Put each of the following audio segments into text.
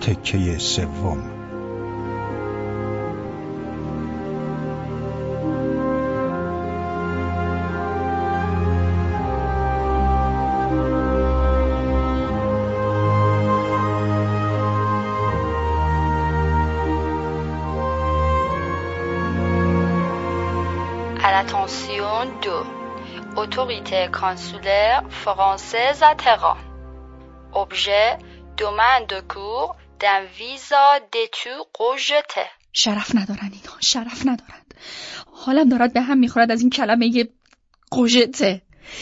تکه سوم Attention 2. Autorité consulaire française à Téhéran. Objet demande de cours d'un visa d'études rejeté. شرف ندارن اینها شرف ندارن. حالم دارد به هم می‌خورد از این کلمه قژته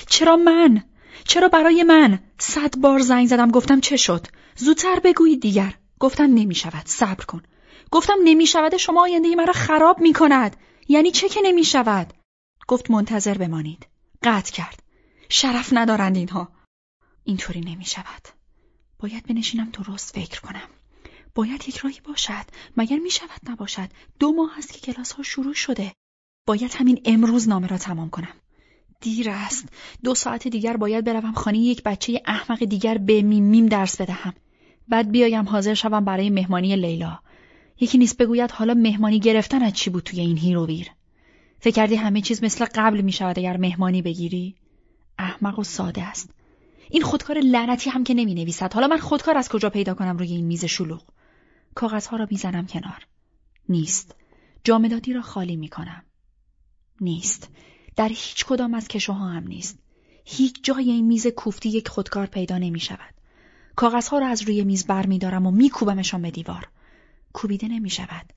چرا من؟ چرا برای من؟ صد بار زنگ زدم گفتم چه شد؟ زودتر بگویید دیگر. گفتم نمی‌شود صبر کن. گفتم نمی‌شود شما آینده مرا خراب می‌کند. یعنی چه که نمی‌شود؟ گفت منتظر بمانید. قطع کرد. شرف ندارند اینها. اینطوری نمی‌شود. باید بنشینم درست فکر کنم. باید یک راهی باشد. مگر می شود نباشد. دو ماه است که کلاس ها شروع شده. باید همین امروز نامه را تمام کنم. دیر است. دو ساعت دیگر باید بروم خانه یک بچه احمق دیگر به میم میم درس بدهم. بعد بیایم حاضر شوم برای مهمانی لیلا. یکی نیست بگوید حالا مهمانی گرفتن از چی بود توی این هیروویر فکر کردی همه چیز مثل قبل می شود اگر مهمانی بگیری؟ احمق و ساده است. این خودکار لعنتی هم که نمی نویسد حالا من خودکار از کجا پیدا کنم روی این میز شلوغ؟ کاغذها را می‌زنم کنار. نیست. جامدادی را خالی می کنم نیست. در هیچ کدام از کشوها هم نیست. هیچ جای این میز کوفتی یک خودکار پیدا نمی شود کاغذها را از روی میز بر می دارم و میکوبمشان به دیوار. کوبیده نمی شود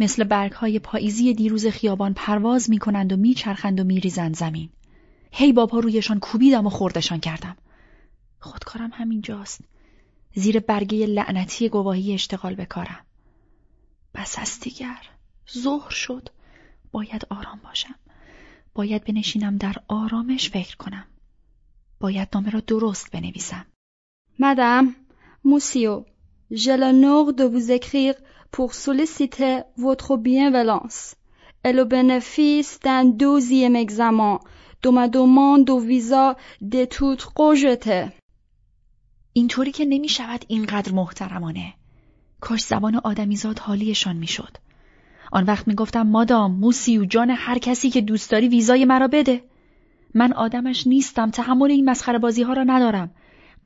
مثل برگ های پاییزی دیروز خیابان پرواز می کنند و میچرخند و میریزند زمین. هی بابا رویشان کوبیدم و خوردشان کردم. خودکارم همینجاست. زیر برگه لعنتی گواهی اشتغال بکارم. بس از دیگر ظهر شد باید آرام باشم. باید بنشینم در آرامش فکر کنم. باید نامه را درست بنویسم. مدام موسیو ژل دو بوز اکریر پور سولیسیته ووتر بیان ولانس. ال او بنفیس دان دوزیم اگزامان دو ما دو ویزا دتوت قوجته. اینطوری که نمی شود اینقدر محترمانه. کاش زبان آدمیزاد حالیشان می‌شد. آن وقت می گفتم مادام موسیو جان هر کسی که دوست داری ویزای مرا بده. من آدمش نیستم تحمل این مسخره بازی ها را ندارم.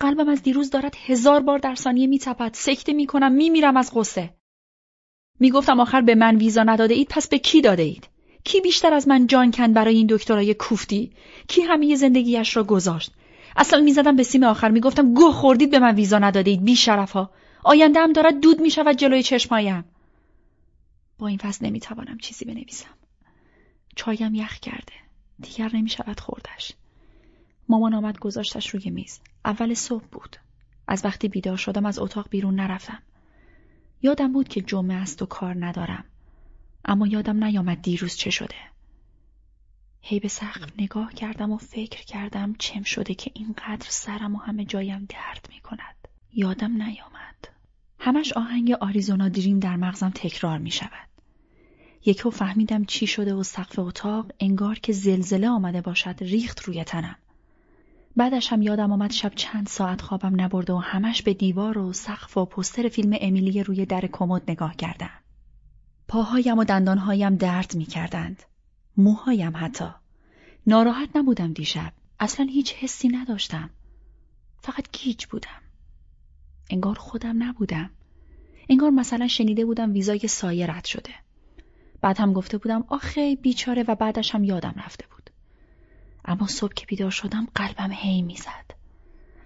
قلبم از دیروز دارد هزار بار در ثانیه میتپد سکته می‌کنم میمیرم از غصه. می‌گفتم آخر به من ویزا نداده اید پس به کی داده اید؟ کی بیشتر از من جان کن برای این دکترای کوفتی؟ کی همه زندگیش را گذاشت؟ اصلا می‌زدم به سیم آخر می‌گفتم گوه خوردید به من ویزا نداده اید بی شرفا آینده هم دارد دود می‌شود جلوی چشمایم با این فصل نمی‌توانم چیزی بنویسم. چایم یخ کرده دیگر نمی‌شود خوردش. مامان آمد گذاشتش روی میز. اول صبح بود. از وقتی بیدار شدم از اتاق بیرون نرفتم. یادم بود که جمعه است و کار ندارم. اما یادم نیامد دیروز چه شده. هی به سقف نگاه کردم و فکر کردم چم شده که اینقدر سرم و همه جایم درد می کند. یادم نیامد. همش آهنگ آریزونا دریم در مغزم تکرار می شود. یکو فهمیدم چی شده و سقف اتاق انگار که زلزله آمده باشد ریخت روی تنم. بعدش هم یادم آمد شب چند ساعت خوابم نبرده و همش به دیوار و سقف و پستر فیلم امیلی روی در کمد نگاه کردم. پاهایم و دندانهایم درد می کردند. موهایم حتی. ناراحت نبودم دیشب. اصلا هیچ حسی نداشتم. فقط گیج بودم. انگار خودم نبودم. انگار مثلا شنیده بودم ویزای سایه رد شده. بعد هم گفته بودم آخه بیچاره و بعدش هم یادم رفته بود. اما صبح که بیدار شدم قلبم هی می‌زد.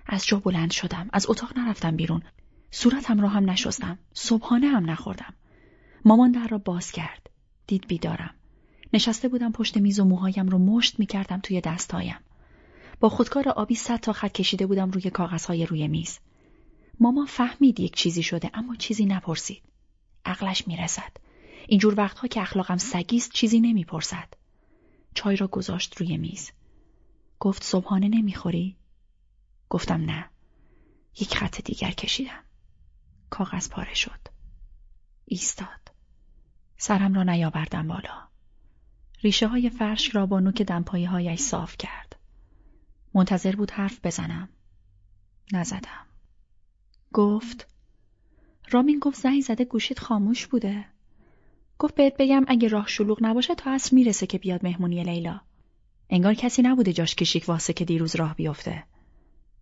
از جا بلند شدم. از اتاق نرفتم بیرون. صورتم را هم نشستم. صبحانه هم نخوردم. مامان در را باز کرد. دید بیدارم. نشسته بودم پشت میز و موهایم رو مشت می‌کردم توی دستهایم. با خودکار آبی صد تا خط کشیده بودم روی کاغذهای روی میز. مامان فهمید یک چیزی شده اما چیزی نپرسید. عقلش می‌رسد. اینجور وقتها که اخلاقم سگیست چیزی نمی‌پرسد. چای را گذاشت روی میز. گفت صبحانه نمی‌خوری؟ گفتم نه. یک خط دیگر کشیدم. کاغذ پاره شد. ایستاد. سرم را نیاوردم بالا. ریشه های فرش را با نوک دمپایه هایش صاف کرد. منتظر بود حرف بزنم. نزدم. گفت رامین گفت زنگ زده گوشید خاموش بوده. گفت بهت بگم اگه راه شلوغ نباشه تا اصر می‌رسه که بیاد مهمونی لیلا. انگار کسی نبوده جاش کشیک واسه که دیروز راه بیفته.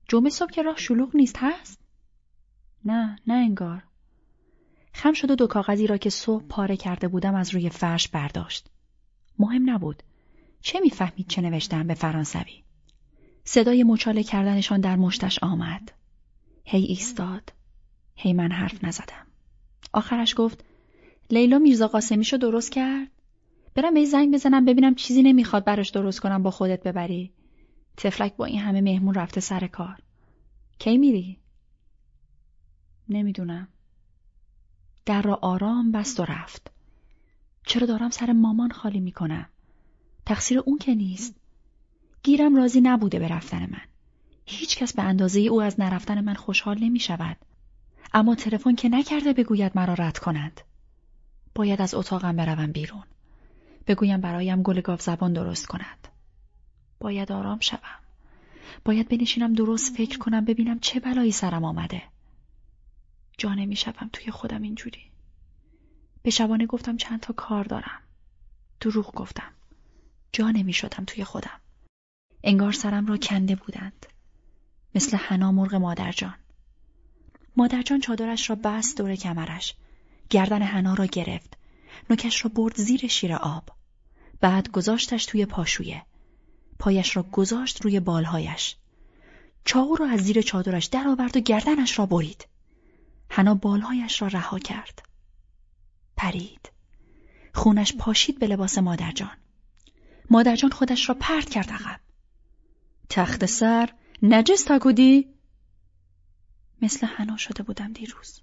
جمعه صبح که راه شلوغ نیست هست؟ نه نه انگار. خم شد و دو کاغذی را که صبح پاره کرده بودم از روی فرش برداشت. مهم نبود. چه می‌فهمید چه نوشتم به فرانسوی؟ صدای مچاله کردنشان در مشتش آمد. هی ایستاد. هی من حرف نزدم. آخرش گفت لیلا میرزا قاسمیشو درست کرد؟ برم به زنگ بزنم ببینم چیزی نمی‌خواد براش درست کنم با خودت ببری. تفلک با این همه مهمون رفته سر کار. کی میری؟ نمی‌دونم. در را آرام بست و رفت. چرا دارم سر مامان خالی می‌کنم؟ تقصیر اون که نیست. گیرم راضی نبوده به رفتن من. هیچ کس به اندازه او از نرفتن من خوشحال نمی شود. اما تلفن که نکرده بگوید مرا رد کنند. باید از اتاقم بروم بیرون. بگویم برایم گل گاف زبان درست کند. باید آرام شوم. باید بنشینم درست فکر کنم ببینم چه بلایی سرم آمده. جا نمی شوم توی خودم اینجوری. به شبانه گفتم چند تا کار دارم. دروغ گفتم. جا نمی شدم توی خودم. انگار سرم را کنده بودند. مثل حنا مرغ مادرجان. مادرجان چادرش را بست دور کمرش. گردن حنا را گرفت. نوکش را برد زیر شیر آب. بعد گذاشتش توی پاشویه. پایش را گذاشت روی بالهایش. چاقو را از زیر چادرش درآورد و گردنش را برید. حنا بالهایش را رها کرد. پرید. خونش پاشید به لباس مادرجان. مادرجان خودش را پرت کرد عقب. تخت سر نجس تاکودی؟ مثل حنا شده بودم دیروز.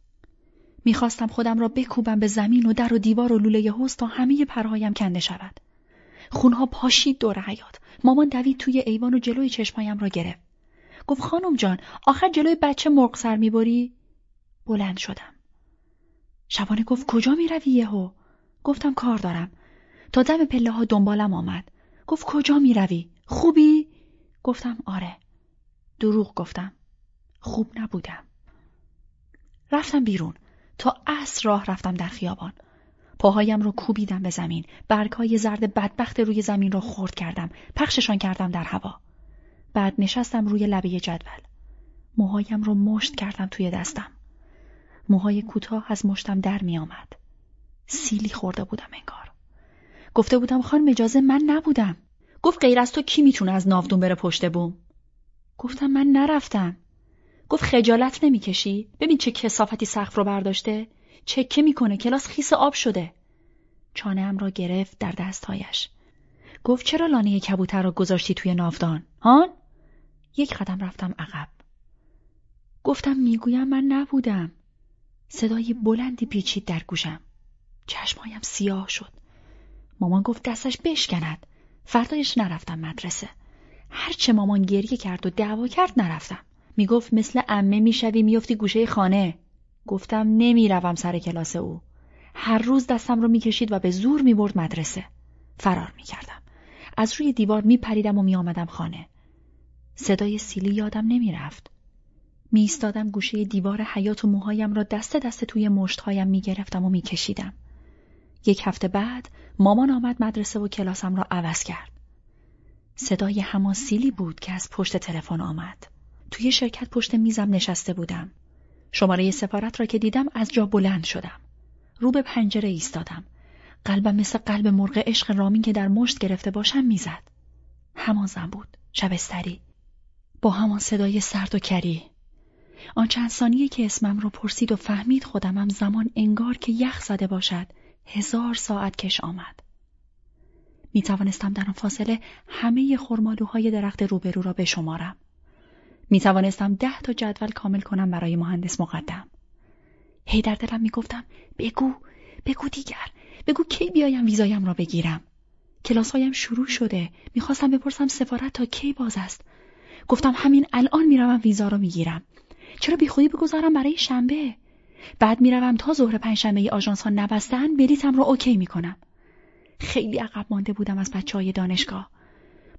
می‌خواستم خودم را بکوبم به زمین و در و دیوار و لوله حوز تا همه پرهایم کنده شود. خونها پاشید دور حیات. مامان دوید توی ایوان و جلوی چشمایم را گرفت. گفت خانم جان آخر جلوی بچه مرغ سر می‌بری؟ بلند شدم. شبانه گفت کجا می‌روی یهو؟ گفتم کار دارم. تا دم پله ها دنبالم آمد. گفت کجا می‌روی؟ خوبی؟ گفتم آره. دروغ گفتم. خوب نبودم. رفتم بیرون. تا عصر راه رفتم در خیابان. پاهایم رو کوبیدم به زمین. برگهای زرد بدبخت روی زمین را خورد کردم. پخششان کردم در هوا. بعد نشستم روی لبه جدول. موهایم رو مشت کردم توی دستم. موهای کوتاه از مشتم در می آمد. سیلی خورده بودم انگار. گفته بودم خانم اجازه من نبودم. گفت غیر از تو کی می‌تونه از ناودون بره پشت بوم؟ گفتم من نرفتم. گفت خجالت نمی‌کشی؟ ببین چه کسافتی سقف رو برداشته؟ چکه می‌کنه کلاس خیس آب شده. چانه را گرفت در دستهایش. گفت چرا لانه کبوتر را گذاشتی توی ناودان؟ هان؟ یک قدم رفتم عقب. گفتم می‌گویم من نبودم. صدای بلندی پیچید در گوشم. چشمایم سیاه شد. مامان گفت دستش بشکند. فردایش نرفتم مدرسه. هرچه مامان گریه کرد و دعوا کرد نرفتم. می‌گفت مثل امه می‌شوی میفتی گوشه خانه. گفتم نمی‌روم سر کلاس او. هر روز دستم رو می‌کشید و به زور می‌برد مدرسه. فرار می‌کردم. از روی دیوار میپریدم و میآمدم خانه. صدای سیلی یادم نمی‌رفت. می گوشه دیوار حیات و موهایم را دست دست توی مشتهایم می گرفتم و می کشیدم. یک هفته بعد مامان آمد مدرسه و کلاسم را عوض کرد. صدای همان سیلی بود که از پشت تلفن آمد. توی شرکت پشت میزم نشسته بودم. شماره سفارت را که دیدم از جا بلند شدم. رو به پنجره ایستادم. قلبم مثل قلب مرغ عشق رامین که در مشت گرفته باشم می‌زد. همان زن بود. شبستری. با همان صدای سرد و کری. آن چند ثانیه که اسمم رو پرسید و فهمید خودمم زمان انگار که یخ زده باشد هزار ساعت کش آمد. می توانستم در آن فاصله همه خرمالوهای درخت روبرو را بشمارم. می توانستم ده تا جدول کامل کنم برای مهندس مقدم. هی در دلم می گفتم بگو بگو دیگر بگو کی بیایم ویزایم را بگیرم. کلاسهایم شروع شده می‌خواستم بپرسم سفارت تا کی باز است. گفتم همین الان می‌روم ویزا را می‌گیرم. چرا بیخودی بگذارم برای شنبه بعد می‌روم تا ظهر پنجشنبه آژانس ها نبستن بلیتم را اوکی می‌کنم خیلی عقب مانده بودم از بچه های دانشگاه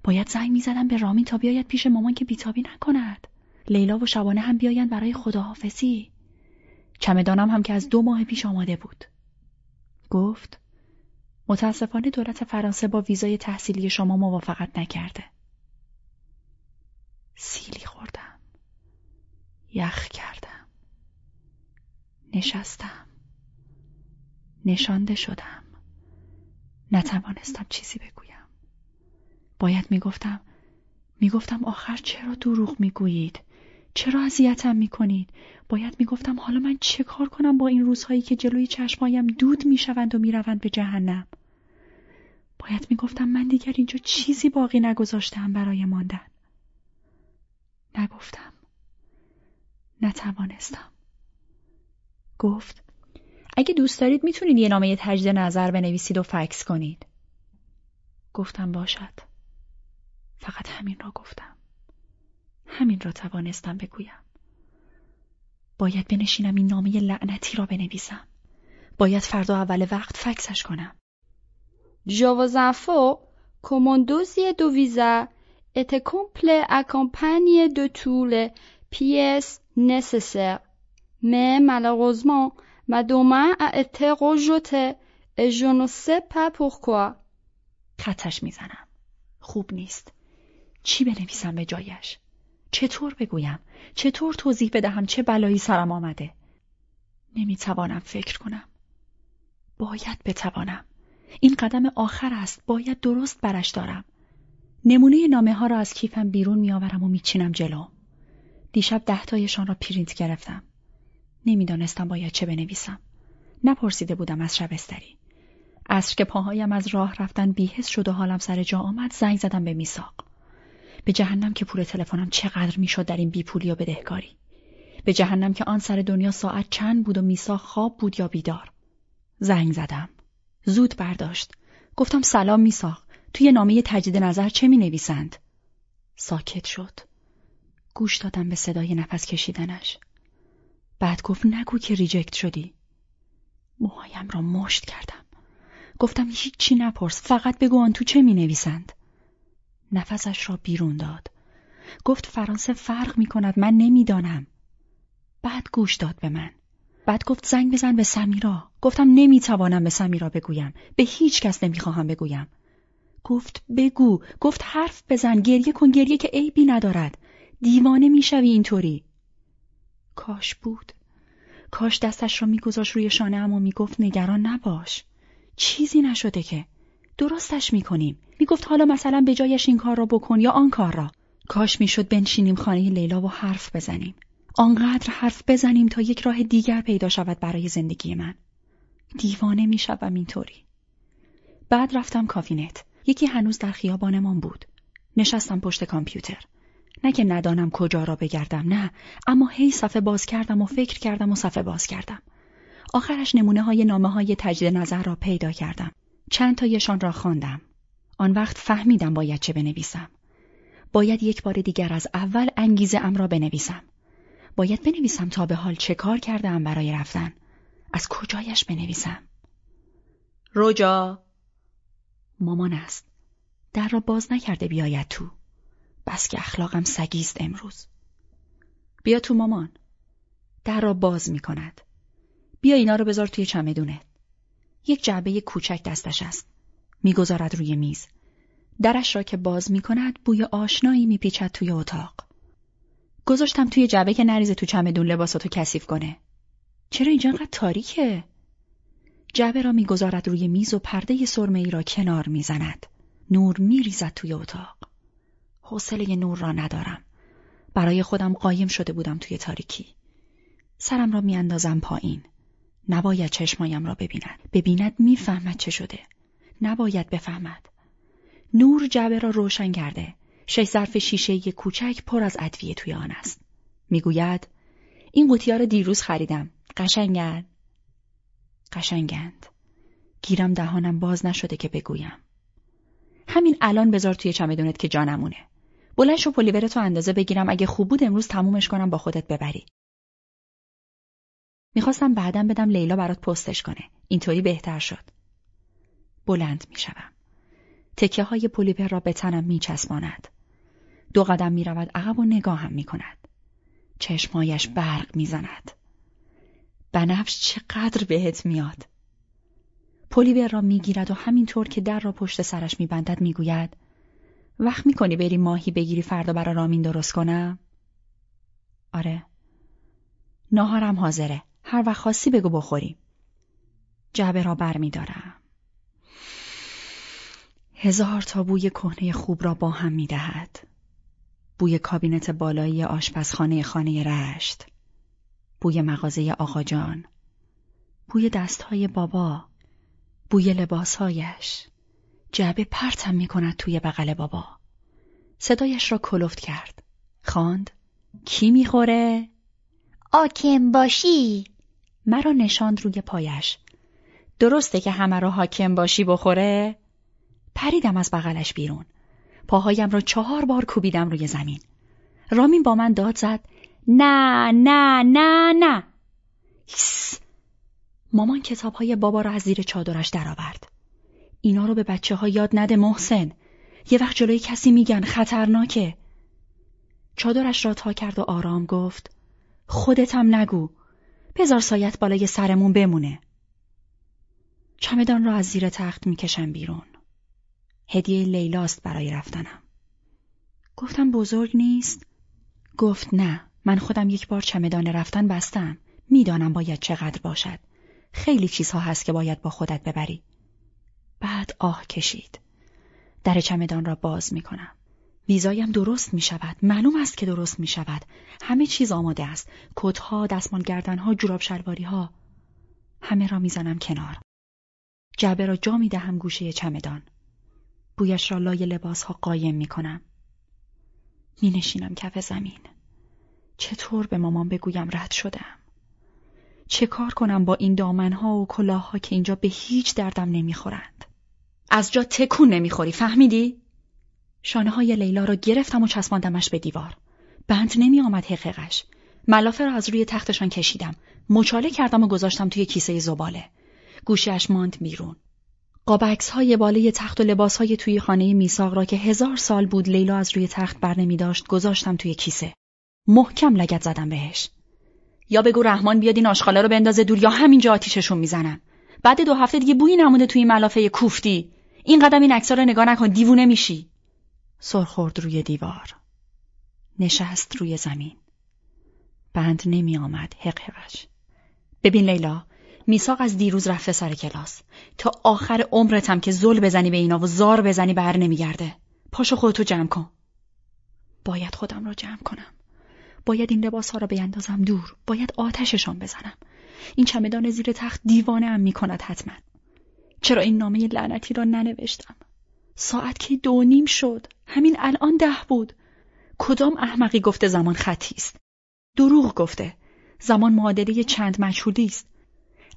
باید زنگ می‌زدم به رامین تا بیاید پیش مامان که بیتابی نکند لیلا و شبانه هم بیایند برای خداحافظی چمدانم هم که از دو ماه پیش آماده بود. گفت متاسفانه دولت فرانسه با ویزای تحصیلی شما موافقت نکرده. سیلی خوردم. یخ کردم. نشستم. نشانده شدم. نتوانستم چیزی بگویم. باید می‌گفتم می‌گفتم آخر چرا دروغ می‌گویید؟ چرا اذیتم می‌کنید؟ باید می‌گفتم حالا من چه کار کنم با این روزهایی که جلوی چشمایم دود می‌شوند و می‌روند به جهنم؟ باید می‌گفتم من دیگر اینجا چیزی باقی نگذاشتم برای ماندن. نگفتم. نتوانستم. گفت اگه دوست دارید می‌تونید یه نامه تجدید نظر بنویسید و فکس کنید. گفتم باشد. فقط همین را گفتم. همین را توانستم بگویم. باید بنشینم این نامه لعنتی را بنویسم. باید فردا اول وقت فکسش کنم. Dossier de visa était complet accompagné de toutes les pièces nécessaires. Mais malheureusement, ma demande a été rejetée et je ne sais pas pourquoi. خطش می‌زنم. خوب نیست. چی بنویسم به جایش؟ چطور بگویم؟ چطور توضیح بدهم چه بلایی سرم آمده؟ نمی‌توانم فکر کنم. باید بتوانم. این قدم آخر است. باید درست برش دارم. نمونه نامه ها را از کیفم بیرون میآورم و میچینم جلو. دیشب دهتایشان را پرینت گرفتم. نمی‌دانستم باید چه بنویسم. نپرسیده بودم از شبستری. عصر که پاهایم از راه رفتن بیهست شد و حالم سر جا آمد زنگ زدم به میساق. به جهنم که پول تلفنم چقدر می‌شد در این بیپولی و بدهکاری. به جهنم که آن سر دنیا ساعت چند بود و میساق خواب بود یا بیدار. زنگ زدم. زود برداشت. گفتم سلام میساق. توی نامه تجدید نظر چه می نویسند؟ ساکت شد. گوش دادم به صدای نفس کشیدنش. بعد گفت نگو که ریجکت شدی. موهایم را مشت کردم. گفتم هیچی نپرس. فقط بگو آن تو چه می نویسند. نفسش را بیرون داد. گفت فرانسه فرق می کند من نمی‌دانم. بعد گوش داد به من. بعد گفت زنگ بزن به سمیرا. گفتم نمی‌توانم به سمیرا بگویم. به هیچ کس نمی‌خواهم بگویم. گفت بگو. گفت حرف بزن. گریه کن گریه که عیبی ندارد. دیوانه می‌شوی اینطوری. کاش بود. کاش دستش را میگذاشت روی شانه و می‌گفت نگران نباش. چیزی نشده که. درستش می‌کنیم. می‌گفت حالا مثلا به جایش این کار را بکن یا آن کار را. کاش می‌شد بنشینیم خانه لیلا و حرف بزنیم. آنقدر حرف بزنیم تا یک راه دیگر پیدا شود برای زندگی من. دیوانه می‌شوم اینطوری. بعد رفتم کافینت. یکی هنوز در خیابانمان بود. نشستم پشت کامپیوتر. نه که ندانم کجا را بگردم نه اما هی صفحه باز کردم و فکر کردم و صفحه باز کردم. آخرش نمونه های نامه های تجدید نظر را پیدا کردم. چند تایشان را خواندم. آن وقت فهمیدم باید چه بنویسم. باید یک بار دیگر از اول انگیزه ام را بنویسم. باید بنویسم تا به حال چه کار کردم برای رفتن. از کجایش بنویسم؟ روجا مامان است. در را باز نکرده بیاید تو. بس که اخلاقم سگیست امروز. بیا تو مامان. در را باز می کند. بیا اینا رو بذار توی چمدونه. یک جعبه کوچک دستش است. می‌گذارد روی میز. درش را که باز می کند بوی آشنایی میپیچد توی اتاق. گذاشتم توی جعبه که نریزه تو چمدون لباساتو کثیف کنه. چرا اینجا انقدر تاریکه؟ جعبه را می‌گذارد روی میز و پرده سرمه ای را کنار می‌زند. نور میریزد توی اتاق. حوصله نور را ندارم. برای خودم قایم شده بودم توی تاریکی. سرم را میاندازم پایین. نباید چشمایم را ببیند. ببیند می‌فهمد چه شده. نباید بفهمد. نور جعبه را روشن کرده. شش ظرف شیشه کوچک پر از ادویه توی آن است. می‌گوید این قوطی را دیروز خریدم. قشنگن. قشنگند. گیرم دهانم باز نشده که بگویم. همین الان بذار توی چمدونت که جانمونه. بلند شو پلیورتو اندازه بگیرم اگه خوب بود امروز تمومش کنم با خودت ببری. می‌خواستم بعدم بدم لیلا برات پستش کنه. اینطوری بهتر شد. بلند می‌شوم. تکه های پلیور را به تنم میچسباند. دو قدم می‌رود عقب و نگاهم می‌کند. چشمایش برق می‌زند. بنفش چقدر بهت میاد پلیور را می‌گیرد و همینطور که در را پشت سرش میبندد می‌گوید وقت می‌کنی بری ماهی بگیری فردا برا رامین درست کنم؟ آره ناهارم حاضره هر وقت خاصی بگو بخوریم جعبه را بر می دارم. هزار تا بوی کهنه خوب را با هم می دهد. بوی کابینت بالایی آشپزخانه خانه رشت. بوی مغازه آقاجان. بوی دستهای بابا. بوی لباسهایش. جعبه پرتم می کند توی بغل بابا. صدایش را کلفت کرد. خواند. کی می‌خوره؟ آکم باشی مرا نشاند روی پایش درسته که همه را حاکم باشی بخوره؟ پریدم از بغلش بیرون. پاهایم را چهار بار کوبیدم روی زمین. رامین با من داد زد. نه نه نه نه. مامان کتاب های بابا را از زیر چادرش درآورد. اینا رو به بچه ها یاد نده محسن. یه وقت جلوی کسی میگن خطرناکه. چادرش را تا کرد و آرام گفت. خودتم نگو. بذار سایت بالای سرمون بمونه. چمدان را از زیر تخت می‌کشم بیرون. هدیه لیلاست برای رفتنم. گفتم بزرگ نیست؟ گفت نه. من خودم یک بار چمدان رفتن بستم. می‌دانم باید چقدر باشد. خیلی چیزها هست که باید با خودت ببری. بعد آه کشید. در چمدان را باز می کنم. ویزایم درست می شود. معلوم است که درست می شود. همه چیز آماده است. کتها، دستمان گردنها، جوراب شلواری ها. همه را می‌زنم کنار. جعبه را جا می دهم گوشه چمدان. بویش را لای لباس ها قایم می کنم. می نشینم کف زمین. چطور به مامان بگویم رد شدم؟ چه کار کنم با این دامنها و کلاهها که اینجا به هیچ دردم نمی‌خورند؟ از جا تکون نمی‌خوری فهمیدی؟ شانه های لیلا را گرفتم و چسباندمش به دیوار. بند نمی آمد حقیقش. ملافه را از روی تختشان کشیدم. مچاله کردم و گذاشتم توی کیسه زباله. گوشش ماند بیرون. قابکس های بالای تخت و لباس های توی خانه میساق را که هزار سال بود لیلا از روی تخت بر داشت گذاشتم توی کیسه. محکم لگت زدم بهش. یا بگو رحمان بیاد این آشغالا رو بندازه دور یا همینجا آتیششون می‌زنم. بعد دو هفته دیگه بویی نمونده توی ملافه کوفتی. این قدم این عکس‌ها رو نگاه نکن دیوونه میشی. سرخورد روی دیوار. نشست روی زمین. بند نمی آمد حق ببین لیلا میساق از دیروز رفته سر کلاس تا آخر عمرتم که زل بزنی به اینا و زار بزنی بر نمیگرده پاشو خودتو جمع کن باید خودم را جمع کنم باید این لباس ها را بیندازم دور. باید آتششان بزنم. این چمدان زیر تخت دیوانه ام می‌کند حتما. چرا این نامه لعنتی را ننوشتم؟ ساعت که دو نیم شد. همین الان ده بود. کدام احمقی گفته زمان خطی است؟ دروغ گفته. زمان معادله چند مجهولی است.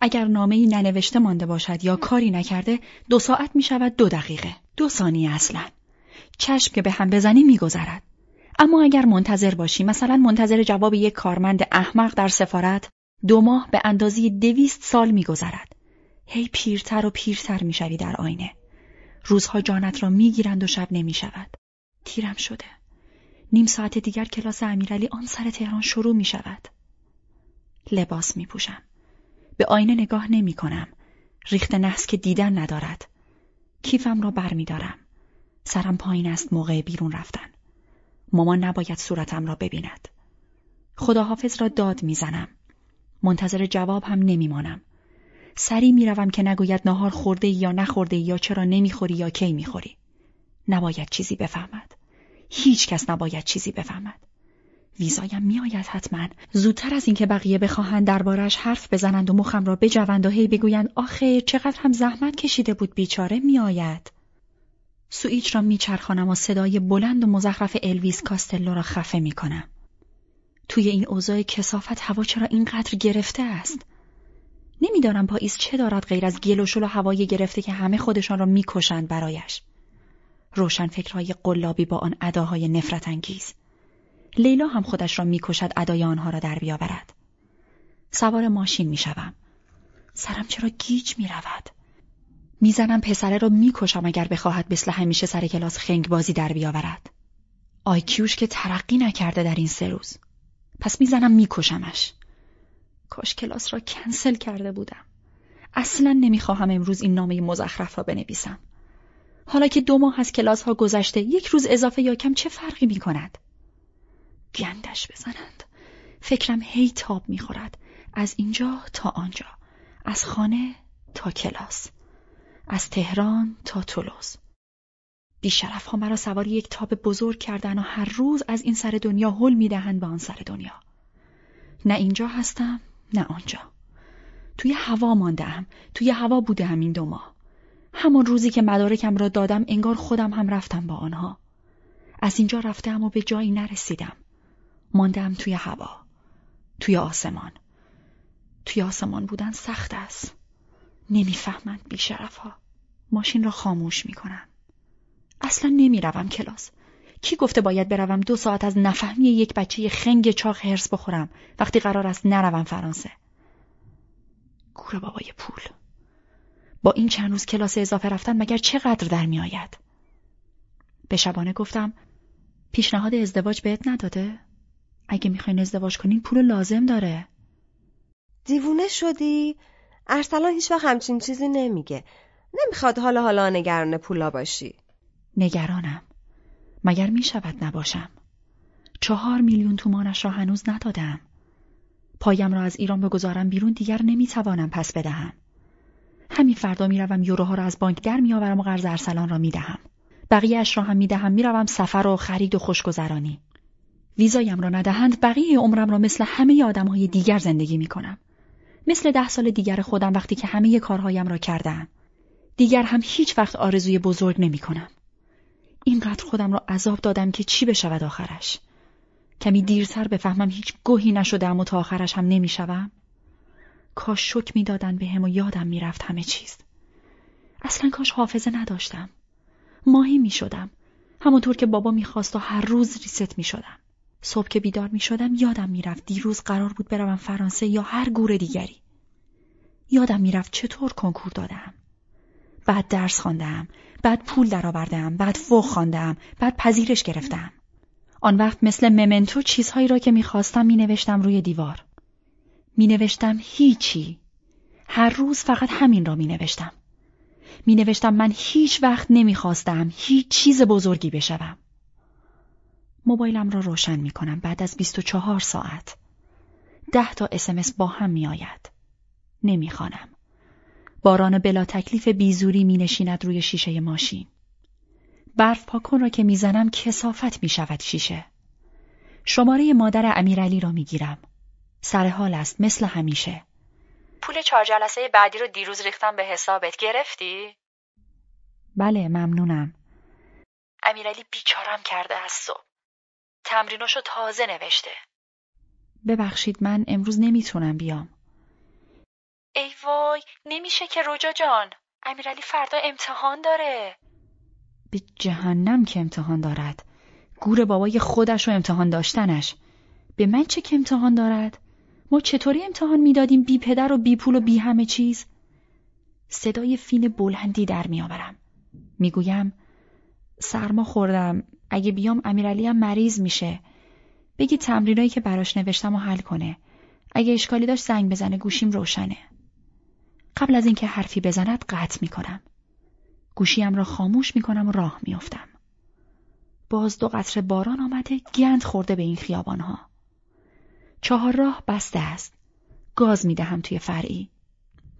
اگر نامه ای ننوشته مانده باشد یا کاری نکرده دو ساعت می شود دو دقیقه. دو ثانیه اصلا. چشم که به هم بزنی میگذرد. اما اگر منتظر باشی مثلا منتظر جواب یک کارمند احمق در سفارت دو ماه به اندازه دویست سال میگذرد هی پیرتر و پیرتر می‌شوی در آینه روزها جانت را می‌گیرند و شب نمی شود تیرم شده نیم ساعت دیگر کلاس امیرعلی آن سر تهران شروع می شود لباس می پوشم به آینه نگاه نمی کنم. ریخت نحس که دیدن ندارد. کیفم را بر می. سرم پایین است موقع بیرون رفتن. مامان نباید صورتم را ببیند. خداحافظ را داد می‌زنم. منتظر جواب هم نمیمانم. سری می‌روم که نگوید نهار خورده یا نخورده یا چرا نمی‌خوری یا کی می‌خوری. نباید چیزی بفهمد. هیچ کس نباید چیزی بفهمد. ویزایم میآید حتما زودتر از اینکه بقیه بخواهند دربارش حرف بزنند و مخم را بجوند و هی بگویند آخه چقدر هم زحمت کشیده بود بیچاره میآید سوئیچ را میچرخانم و صدای بلند و مزخرف الویس کاستلو را خفه می‌کنم توی این اوضاع کسافت هوا چرا اینقدر گرفته است نمی‌دانم پاییز چه دارد غیر از گل و شل و هوای گرفته که همه خودشان را می‌کشند برایش روشن فکرهای قلابی با آن اداهای نفرت انگیز لیلا هم خودش را می‌کشد ادای آنها را در بیاورد. سوار ماشین می‌شوم. سرم چرا گیج می‌رود؟ می‌زنم پسره را می‌کشم اگر بخواهد مثل همیشه سر کلاس خنگ بازی در بیاورد. آیکیوش که ترقی نکرده در این سه روز. پس می‌زنم میکشمش. کاش کلاس را کنسل کرده بودم. اصلا نمی‌خواهم امروز این نامه مزخرف را بنویسم. حالا که دو ماه از کلاس ها گذشته یک روز اضافه یا کم چه فرقی می کند؟ گندش بزنند. فکرم هی تاب می‌خورد. از اینجا تا آنجا. از خانه تا کلاس. از تهران تا تولوز. بیشرف ها مرا سوار یک تاب بزرگ کردن و هر روز از این سر دنیا حل می‌دهند به آن سر دنیا. نه اینجا هستم نه آنجا. توی هوا ماندم. توی هوا بودم این دو ماه. همان روزی که مدارکم را دادم انگار خودم هم رفتم با آنها. از اینجا رفتم و به جایی نرسیدم. ماندم توی هوا. توی آسمان. توی آسمان بودن سخت است. نمی‌فهمند بیشرف ها. ماشین را خاموش می‌کنم. اصلا نمی‌روم کلاس. کی گفته باید بروم دو ساعت از نفهمی یک بچه خنگ چاق هرس بخورم وقتی قرار است نروم فرانسه؟ گور بابای پول. با این چند روز کلاس اضافه رفتن مگر چقدر در می آید؟ به شبانه گفتم پیشنهاد ازدواج بهت نداده؟ اگه می‌خواین ازدواج کنین پول لازم داره. دیوونه شدی؟ ارسلان هیچ وقت همچین چیزی نمیگه. نمی‌خواد حالا حالا نگران پولا باشی. نگرانم. مگر می‌شود نباشم. چهار میلیون تومانش را هنوز ندادم. پایم را از ایران بگذارم بیرون دیگر نمی‌توانم پس بدهم. همین فردا می‌روم یوروها را از بانک در میآورم و قرض ارسلان را می‌دهم. بقیهاش را هم می‌دهم می‌روم سفر و خرید و خوشگذرانی. ویزایم را ندهند بقیه عمرم را مثل همه آدمهای دیگر زندگی می‌کنم. مثل ده سال دیگر خودم وقتی که همه کارهایم را کردم. دیگر هم هیچ وقت آرزوی بزرگ نمی کنم. اینقدر خودم را عذاب دادم که چی بشود آخرش. کمی دیرتر بفهمم هیچ گوهی نشدم و تا آخرش هم نمی‌شوم. کاش شک می‌دادن به هم و یادم می‌رفت همه چیز. اصلا کاش حافظه نداشتم. ماهی می شدم. همونطور که بابا می‌خواست و هر روز ریست می شدم. صبح که بیدار می شدم یادم می‌رفت دیروز قرار بود بروم فرانسه یا هر گور دیگری. یادم می‌رفت چطور کنکور دادم. بعد درس خواندم، بعد پول درآوردم، بعد فوق خواندم، بعد پذیرش گرفتم. آن وقت مثل ممنتو چیزهایی را که می‌خواستم مینوشتم روی دیوار. مینوشتم هیچی. هر روز فقط همین را مینوشتم. مینوشتم من هیچ وقت نمی‌خواستم هیچ چیز بزرگی بشوم. موبایلم را روشن می کنم بعد از 24 ساعت. ده تا اسمس با هم می آید. نمی خانم. باران بلا تکلیف بیزوری می نشیند روی شیشه ماشین. برف پاکن را که می‌زنم کسافت می شود شیشه. شماره مادر امیرعلی را می گیرم. سر حال است مثل همیشه. پول چهار جلسه بعدی رو دیروز ریختم به حسابت گرفتی؟ بله ممنونم. امیرعلی بیچارم کرده از صبح. تمریناشو تازه نوشته. ببخشید من امروز نمی‌تونم بیام. ای وای نمیشه که روجا جان. امیرعلی فردا امتحان داره. به جهنم که امتحان دارد. گور بابای خودش و امتحان داشتنش. به من چه که امتحان دارد؟ ما چطوری امتحان می‌دادیم بی پدر و بی پول و بی همه چیز؟ صدای فین بلندی در میآورم. می‌گویم سرما خوردم اگه بیام امیرعلی هم مریض میشه. بگی تمرینایی که براش نوشتم و حل کنه. اگه اشکالی داشت زنگ بزنه گوشیم روشنه. قبل از اینکه حرفی بزند قطع می‌کنم. گوشیم را خاموش می‌کنم و راه میافتم. باز دو قطره باران آمده گند خورده به این خیابانها. چهار راه بسته است. گاز می‌دهم توی فرعی.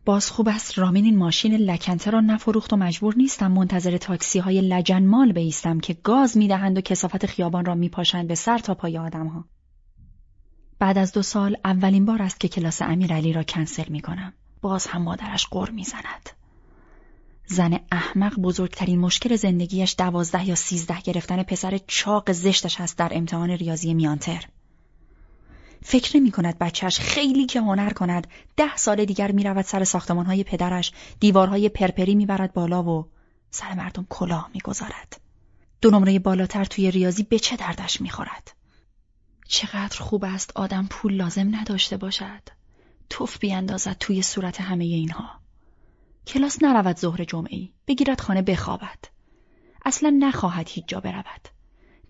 باز خوب است رامین این ماشین لکنته را نفروخت و مجبور نیستم منتظر تاکسی های لجنمال بیستم که گاز می‌دهند و کسافت خیابان را میپاشند به سر تا پای آدمها. بعد از دو سال اولین بار است که کلاس امیرعلی را کنسل می‌کنم. باز هم مادرش قر می‌زند. زن احمق بزرگترین مشکل زندگیش دوازده یا سیزده گرفتن پسر چاق زشتش هست در امتحان ریاضی میانتر. فکر نمی کند بچهش خیلی که هنر کند ده سال دیگر می رود سر ساختمان های پدرش دیوارهای پرپری می برد بالا و سر مردم کلاه می گذارد. دو نمره بالاتر توی ریاضی به چه دردش می خورد؟ چقدر خوب است آدم پول لازم نداشته باشد. توف بیاندازد توی صورت همه اینها. کلاس نرود ظهر جمعی بگیرد خانه بخوابد. اصلا نخواهد هیچ جا برود.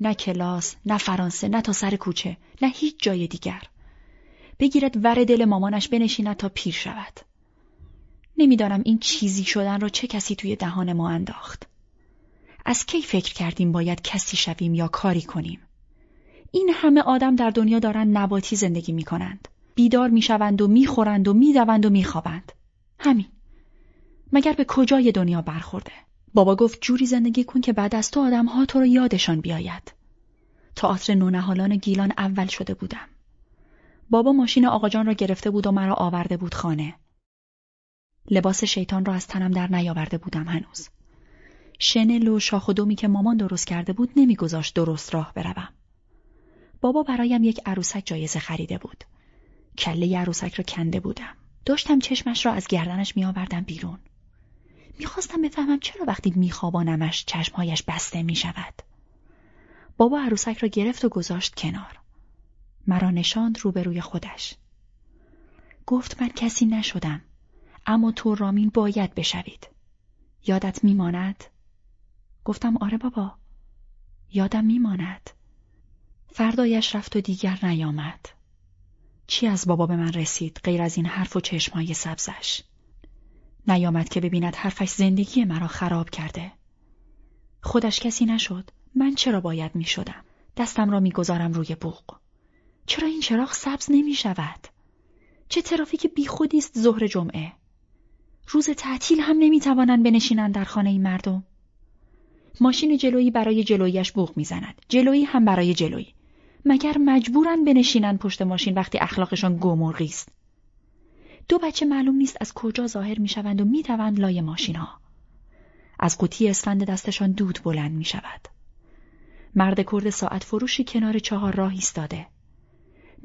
نه کلاس، نه فرانسه، نه تا سر کوچه، نه هیچ جای دیگر. بگیرد ور دل مامانش بنشیند تا پیر شود. نمی‌دانم این چیزی شدن را چه کسی توی دهان ما انداخت. از کی فکر کردیم باید کسی شویم یا کاری کنیم؟ این همه آدم در دنیا دارند نباتی زندگی می کنند. بیدار می شوند و می خورند و می دوند و می خوابند. همین. مگر به کجای دنیا برخورده؟ بابا گفت جوری زندگی کن که بعد از تو آدم ها تو رو یادشان بیاید. تئاتر نونهالان گیلان اول شده بودم. بابا ماشین آقاجان را گرفته بود و مرا آورده بود خانه. لباس شیطان را از تنم در نیاورده بودم هنوز. شنل و شاخ و دومی که مامان درست کرده بود نمیگذاشت درست راه بروم. بابا برایم یک عروسک جایزه خریده بود. کله عروسک را کنده بودم. داشتم چشمش را از گردنش می آوردم بیرون. می‌خواستم بفهمم چرا وقتی میخوابانمش چشمهایش بسته می شود. بابا عروسک را گرفت و گذاشت کنار. مرا نشاند روبروی خودش. گفت من کسی نشدم. اما تو رامین باید بشوید. یادت میماند؟ گفتم آره بابا. یادم میماند. فردایش رفت و دیگر نیامد. چی از بابا به من رسید غیر از این حرف و چشمای سبزش؟ نیامد که ببیند حرفش زندگی مرا خراب کرده. خودش کسی نشد. من چرا باید می شدم؟ دستم را می‌گذارم روی بوق. چرا این چراغ سبز نمی شود؟ چه ترافیک بیخودی است ظهر جمعه؟ روز تعطیل هم نمی توانند بنشینند در خانه این مردم. ماشین جلویی برای جلویش بوق می‌زند. جلویی هم برای جلویی. مگر مجبورن بنشینند پشت ماشین وقتی اخلاقشان گمرغی است. دو بچه معلوم نیست از کجا ظاهر می‌شوند و می‌دوند لای ماشین ها. از قوطی اسفند دستشان دود بلند می شود. مرد کرد ساعت فروشی کنار چهار راه ایستاده.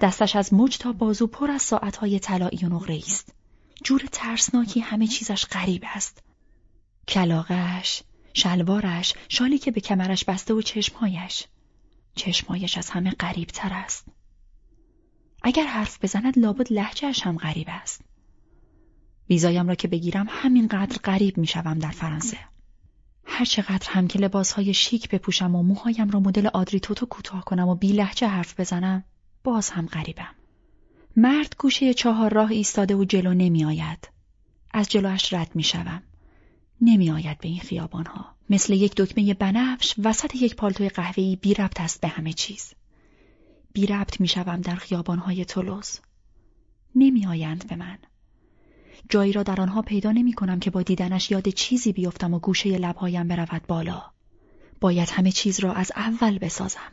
دستش از مچ تا بازو پر از ساعتهای طلایی و نقره است. جور ترسناکی همه چیزش غریب است. کلاغش، شلوارش، شالی که به کمرش بسته و چشمهایش. چشمهایش از همه غریب تر است. اگر حرف بزند لابد لحجهش هم غریب است. ویزایم را که بگیرم همینقدر غریب می‌شوم در فرانسه. هر چقدر هم که لباسهای شیک بپوشم و موهایم را مدل آدری توتو کوتاه کنم و بی لحجه حرف بزنم باز هم غریبم. مرد گوشه چهار راه ایستاده و جلو نمی آید. از جلوش رد می شوم. نمی آید به این خیابان ها. مثل یک دکمه بنفش وسط یک پالتوی قهوه‌ای بی ربط است به همه چیز. بی ربط می شوم در خیابان های تولوز. نمی آیند به من. جایی را در آنها پیدا نمی کنم که با دیدنش یاد چیزی بیفتم و گوشه لبهایم برود بالا. باید همه چیز را از اول بسازم.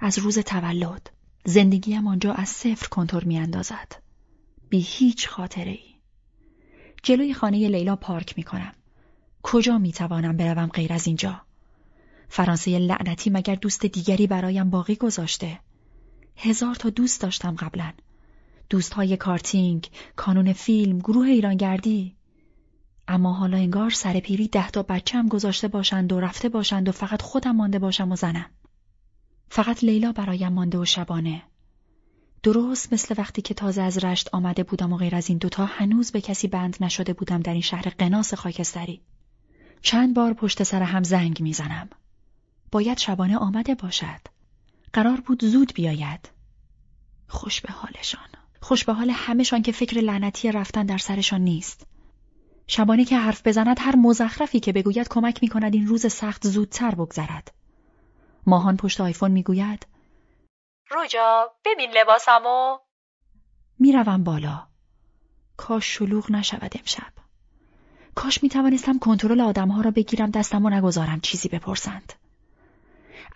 از روز تولد. زندگیم آنجا از صفر کنتور می اندازد. بی هیچ خاطره ای. جلوی خانه لیلا پارک می کنم. کجا می توانم بروم غیر از اینجا؟ فرانسه لعنتی مگر دوست دیگری برایم باقی گذاشته؟ هزار تا دوست داشتم قبلا. دوستهای کارتینگ، کانون فیلم، گروه ایرانگردی. اما حالا انگار سر پیری ده تا بچم گذاشته باشند و رفته باشند و فقط خودم مانده باشم و زنم. فقط لیلا برایم مانده و شبانه. درست مثل وقتی که تازه از رشت آمده بودم و غیر از این دوتا هنوز به کسی بند نشده بودم در این شهر قناس خاکستری. چند بار پشت سر هم زنگ می‌زنم. باید شبانه آمده باشد. قرار بود زود بیاید. خوش به حالشان. خوش به حال همهشان که فکر لعنتی رفتن در سرشان نیست. شبانه که حرف بزند هر مزخرفی که بگوید کمک می کند این روز سخت زودتر بگذرد. ماهان پشت آیفون می‌گوید روجا ببین لباسمو. می‌روم بالا. کاش شلوغ نشود امشب. کاش می توانستم کنترل آدمها را بگیرم دستم و نگذارم چیزی بپرسند.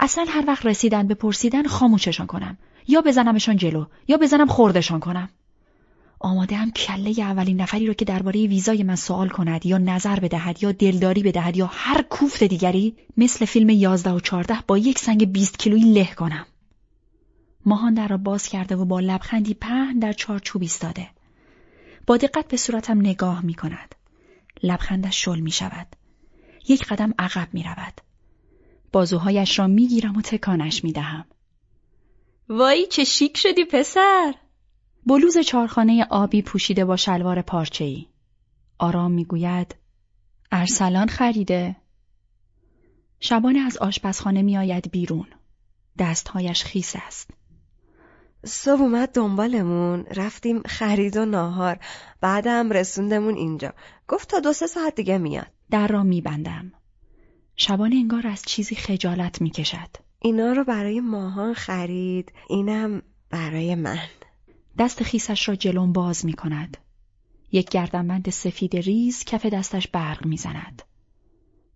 اصلا هر وقت رسیدن به پرسیدن خاموششان کنم. یا بزنمشان جلو یا بزنم خوردشان کنم آماده هم کله اولین نفری را که درباره ویزای من سوال کند یا نظر بدهد یا دلداری بدهد یا هر کوفت دیگری مثل فیلم یازده و چارده با یک سنگ بیست کیلویی له کنم. ماهان در را باز کرده و با لبخندی پهن در چارچوب ایستاده. با دقت به صورتم نگاه می کند. لبخندش شل می شود. یک قدم عقب می رود. بازوهایش را می گیرم و تکانش می دهم. وای چه شیک شدی پسر بلوز چارخانه آبی پوشیده با شلوار پارچه‌ای. آرام می‌گوید ارسلان خریده. شبانه از آشپزخانه میآید بیرون. دستهایش خیس است. صبح اومد دنبالمون رفتیم خرید و ناهار بعدم رسوندمون اینجا گفت تا دو سه ساعت دیگه میاد در را میبندم شبانه انگار از چیزی خجالت می‌کشد اینا رو برای ماهان خرید اینم برای من دست خیسش را جلوم باز می کند. یک گردنبند سفید ریز کف دستش برق می‌زند.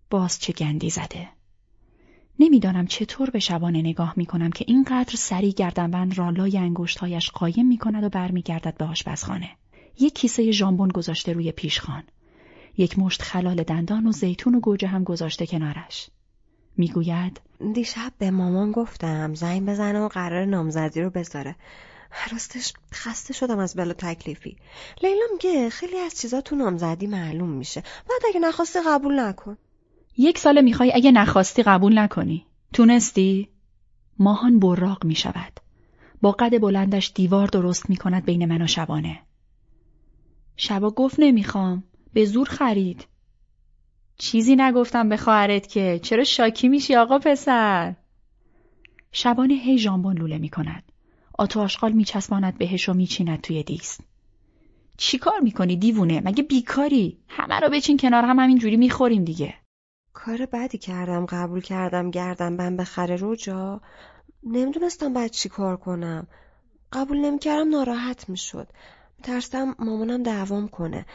باز چه گندی زده. نمی‌دانم چطور به شبانه نگاه می کنم که اینقدر سری گردنبند را لای انگشتهایش قایم می کند و برمیگردد به آشپزخانه. یک کیسه ژامبون گذاشته روی پیشخان. یک مشت خلال دندان و زیتون و گوجه هم گذاشته کنارش. می‌گوید. دیشب به مامان گفتم زنگ بزنه و قرار نامزدی رو بذاره. راستش خسته شدم از بلا تکلیفی. لیلا میگه خیلی از چیزا تو نامزدی معلوم میشه. بعد اگه نخواستی قبول نکن. یک ساله می‌خوای اگه نخواستی قبول نکنی. تونستی؟ ماهان براق می‌شود. با قد بلندش دیوار درست می‌کند بین من و شبانه. شبا گفت نمی‌خوام. به زور خرید. چیزی نگفتم به خواهرت که چرا شاکی میشی آقا پسر؟ شبانه هی ژامبون لوله می‌کند. آتو آشغال میچسباند بهش و میچیند توی دیست چی کار می‌کنی دیوونه؟ مگه بیکاری؟ همه رو بچین کنار هم همین جوری می‌خوریم دیگه. کار بدی کردم قبول کردم گردم من بخره رو جا نمی‌دونستم باید چی کار کنم. قبول نمی‌کردم ناراحت می‌شد. ترسم مامانم دعوام کنه.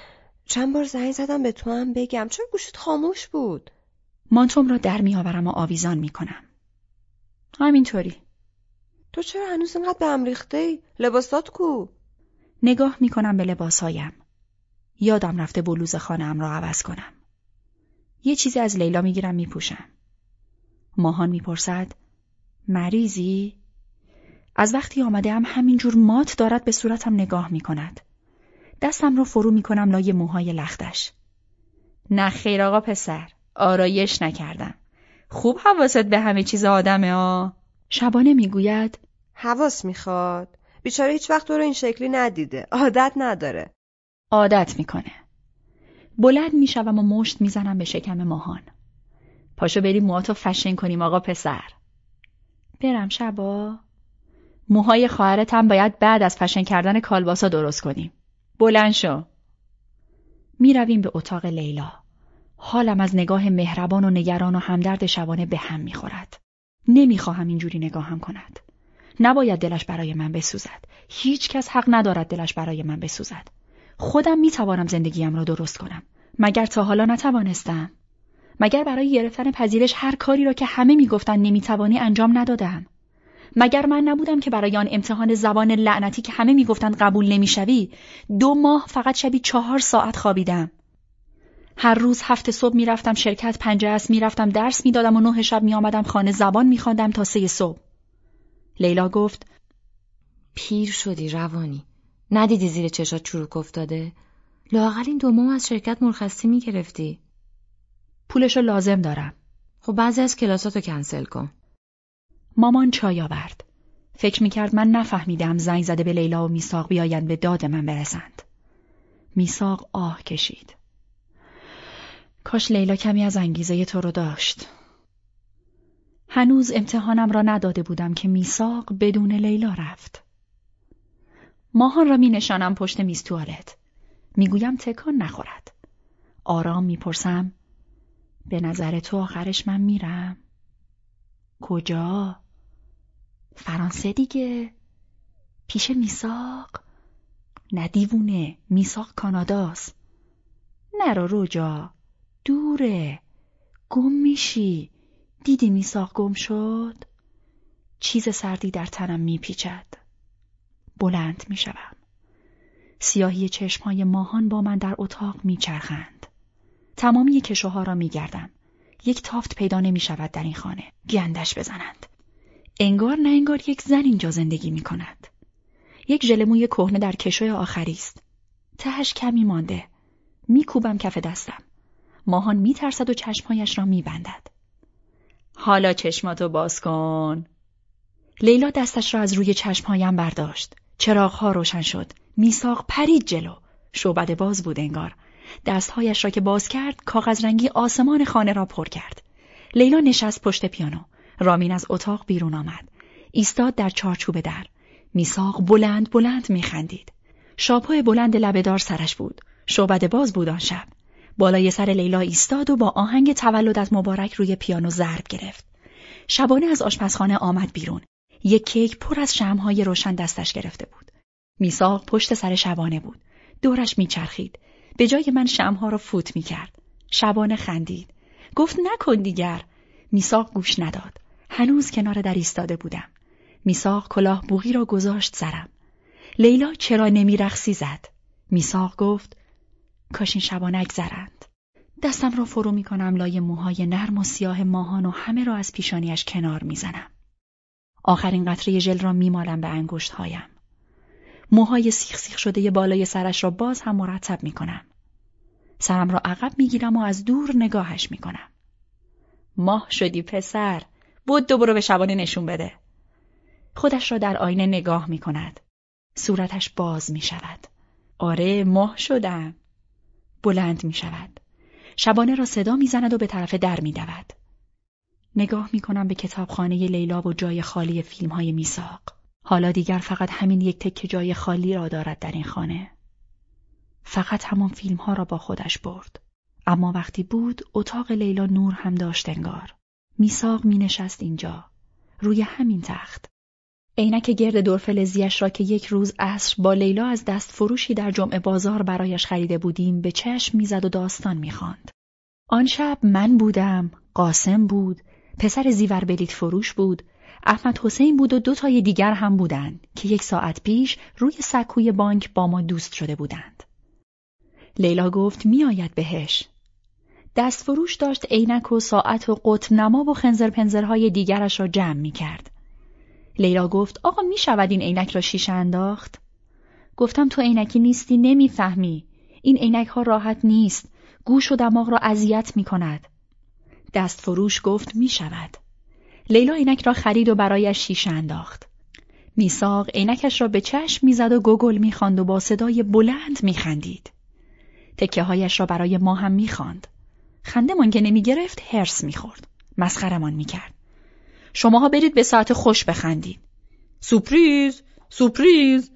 چند بار زنگ زدم به تو هم بگم چرا گوشت خاموش بود مانتوم را در میآورم و آویزان می‌کنم همینطوری تو چرا هنوز اینقدر به هم ریخته ای؟ لباسات کو؟ نگاه می‌کنم به لباسهایم. یادم رفته بلوز خانم را عوض کنم. یه چیزی از لیلا می‌گیرم میپوشم. ماهان می‌پرسد مریضی؟ از وقتی آمده هم همینجور مات دارد به صورتم نگاه می‌کند. دستم رو فرو می‌کنم لای موهای لختش. نه خیر آقا پسر. آرایش نکردم. خوب حواست به همه چیز آدمه آ. شبانه می‌گوید حواس می‌خواد بیچاره هیچ وقت تو رو این شکلی ندیده عادت نداره عادت می‌کنه بلند می‌شوم و مشت می‌زنم به شکم ماهان پاشو بریم موهاتو فشن کنیم آقا پسر برم شبا موهای خواهرت هم باید بعد از فشن کردن کالباسا درست کنیم بلند شو می‌رویم به اتاق لیلا حالم از نگاه مهربان و نگران و همدرد شبانه به هم می‌خورد نمی‌خواهم اینجوری نگاهم کند. نباید دلش برای من بسوزد. هیچ کس حق ندارد دلش برای من بسوزد. خودم می‌توانم زندگیم را درست کنم. مگر تا حالا نتوانستم؟ مگر برای گرفتن پذیرش هر کاری را که همه می‌گفتند نمی‌توانی انجام ندادم؟ مگر من نبودم که برای آن امتحان زبان لعنتی که همه می‌گفتند قبول نمی‌شوی؟ دو ماه فقط شبی چهار ساعت خوابیدم. هر روز هفت صبح می‌رفتم شرکت پنجه است می‌رفتم درس می‌دادم و نه شب میآمدم خانه زبان میخواندم تا سه صبح. لیلا گفت پیر شدی روانی. ندیدی زیر چشات چروک افتاده؟ لاقل این دو ماه از شرکت مرخصی می‌گرفتی. پولشو لازم دارم. خب بعضی از کلاساتو کنسل کن. مامان چای آورد فکر می‌کرد من نفهمیدم زنگ زده به لیلا و میساق بیایند به داد من برسند میساق آه کشید کاش لیلا کمی از انگیزه تو رو داشت. هنوز امتحانم را نداده بودم که میساق بدون لیلا رفت. ماهان را می نشانم پشت میز توالت. می‌گویم تکان نخورد. آرام می‌پرسم به نظر تو آخرش من میرم؟ کجا؟ فرانسه دیگه؟ پیش میساق؟ ندیوونه میساق کاناداست. نرو روجا دوره. گم میشی. دیدی میساق گم شد؟ چیز سردی در تنم میپیچد. بلند می‌شوم. سیاهی چشمهای ماهان با من در اتاق میچرخند. تمامی کشوها را میگردم. یک تافت پیدا نمی‌شود در این خانه. گندش بزنند. انگار نه انگار یک زن اینجا زندگی می کند. یک ژلموی کهنه در کشوی آخری است. تهش کمی مانده. میکوبم کف دستم. ماهان میترسد و چشمهایش را میبندد. حالا چشماتو باز کن. لیلا دستش را از روی چشمهایم برداشت. چراغها روشن شد. میساق پرید جلو. شعبد باز بود انگار. دستهایش را که باز کرد کاغذ رنگی آسمان خانه را پر کرد. لیلا نشست پشت پیانو. رامین از اتاق بیرون آمد. ایستاد در چارچوب در. میساق بلند بلند میخندید. شاپای بلند لبهدار سرش بود. شعبد باز بود آن شب. بالای سر لیلا ایستاد و با آهنگ تولدت مبارک روی پیانو ضرب گرفت. شبانه از آشپزخانه آمد بیرون. یک کیک پر از شمهای روشن دستش گرفته بود. میساق پشت سر شبانه بود. دورش میچرخید. به جای من شمها را فوت می‌کرد. شبانه خندید. گفت نکن دیگر. میساق گوش نداد. هنوز کنار در ایستاده بودم. میساق کلاه بوغی را گذاشت سرم. لیلا چرا نمیرخسی زد؟ میساق گفت کاش این شبانه اگذرند. دستم را فرو می کنم لای موهای نرم و سیاه ماهان و همه را از پیشانیش کنار می‌زنم. آخرین قطره ژل را میمالم به انگشت هایم. موهای سیخ سیخ شده بالای سرش را باز هم مرتب می کنم. سرم را عقب می گیرم و از دور نگاهش می کنم. ماه شدی پسر. بود دو برو به شبانه نشون بده. خودش را در آینه نگاه می کند. صورتش باز می شود. آره ماه شدم. بلند می شود. شبانه را صدا می زند و به طرف در می دود. نگاه می کنم به کتابخانه لیلا و جای خالی فیلم های میساق. حالا دیگر فقط همین یک تکه جای خالی را دارد در این خانه. فقط همان فیلم ها را با خودش برد. اما وقتی بود اتاق لیلا نور هم داشت انگار. میساق می نشست اینجا. روی همین تخت. عینک گرد دور فلزیش را که یک روز عصر با لیلا از دست فروشی در جمعه بازار برایش خریده بودیم به چشم می‌زد و داستان می‌خواند. آن شب من بودم، قاسم بود، پسر زیور بلیت فروش بود، احمد حسین بود و دو تای دیگر هم بودند که یک ساعت پیش روی سکوی بانک با ما دوست شده بودند. لیلا گفت میآید بهش. دست فروش داشت عینک و ساعت و قطب نما و خنزر پنزرهای دیگرش را جمع می کرد. لیلا گفت آقا می شود این عینک را شیشه انداخت؟ گفتم تو عینکی نیستی نمی‌فهمی. این عینک ها راحت نیست. گوش و دماغ را اذیت می کند. دست فروش گفت می شود. لیلا عینک را خرید و برایش شیشه انداخت. میساق عینکش را به چشم می‌زد و گوگل می‌خواند و با صدای بلند میخندید. تکه هایش را برای ما هم می‌خواند. خندمان که نمی‌گرفت هرس می‌خورد. مسخرمان می‌کرد. شماها برید به ساعت خوش بخندید. سپریز، سپریز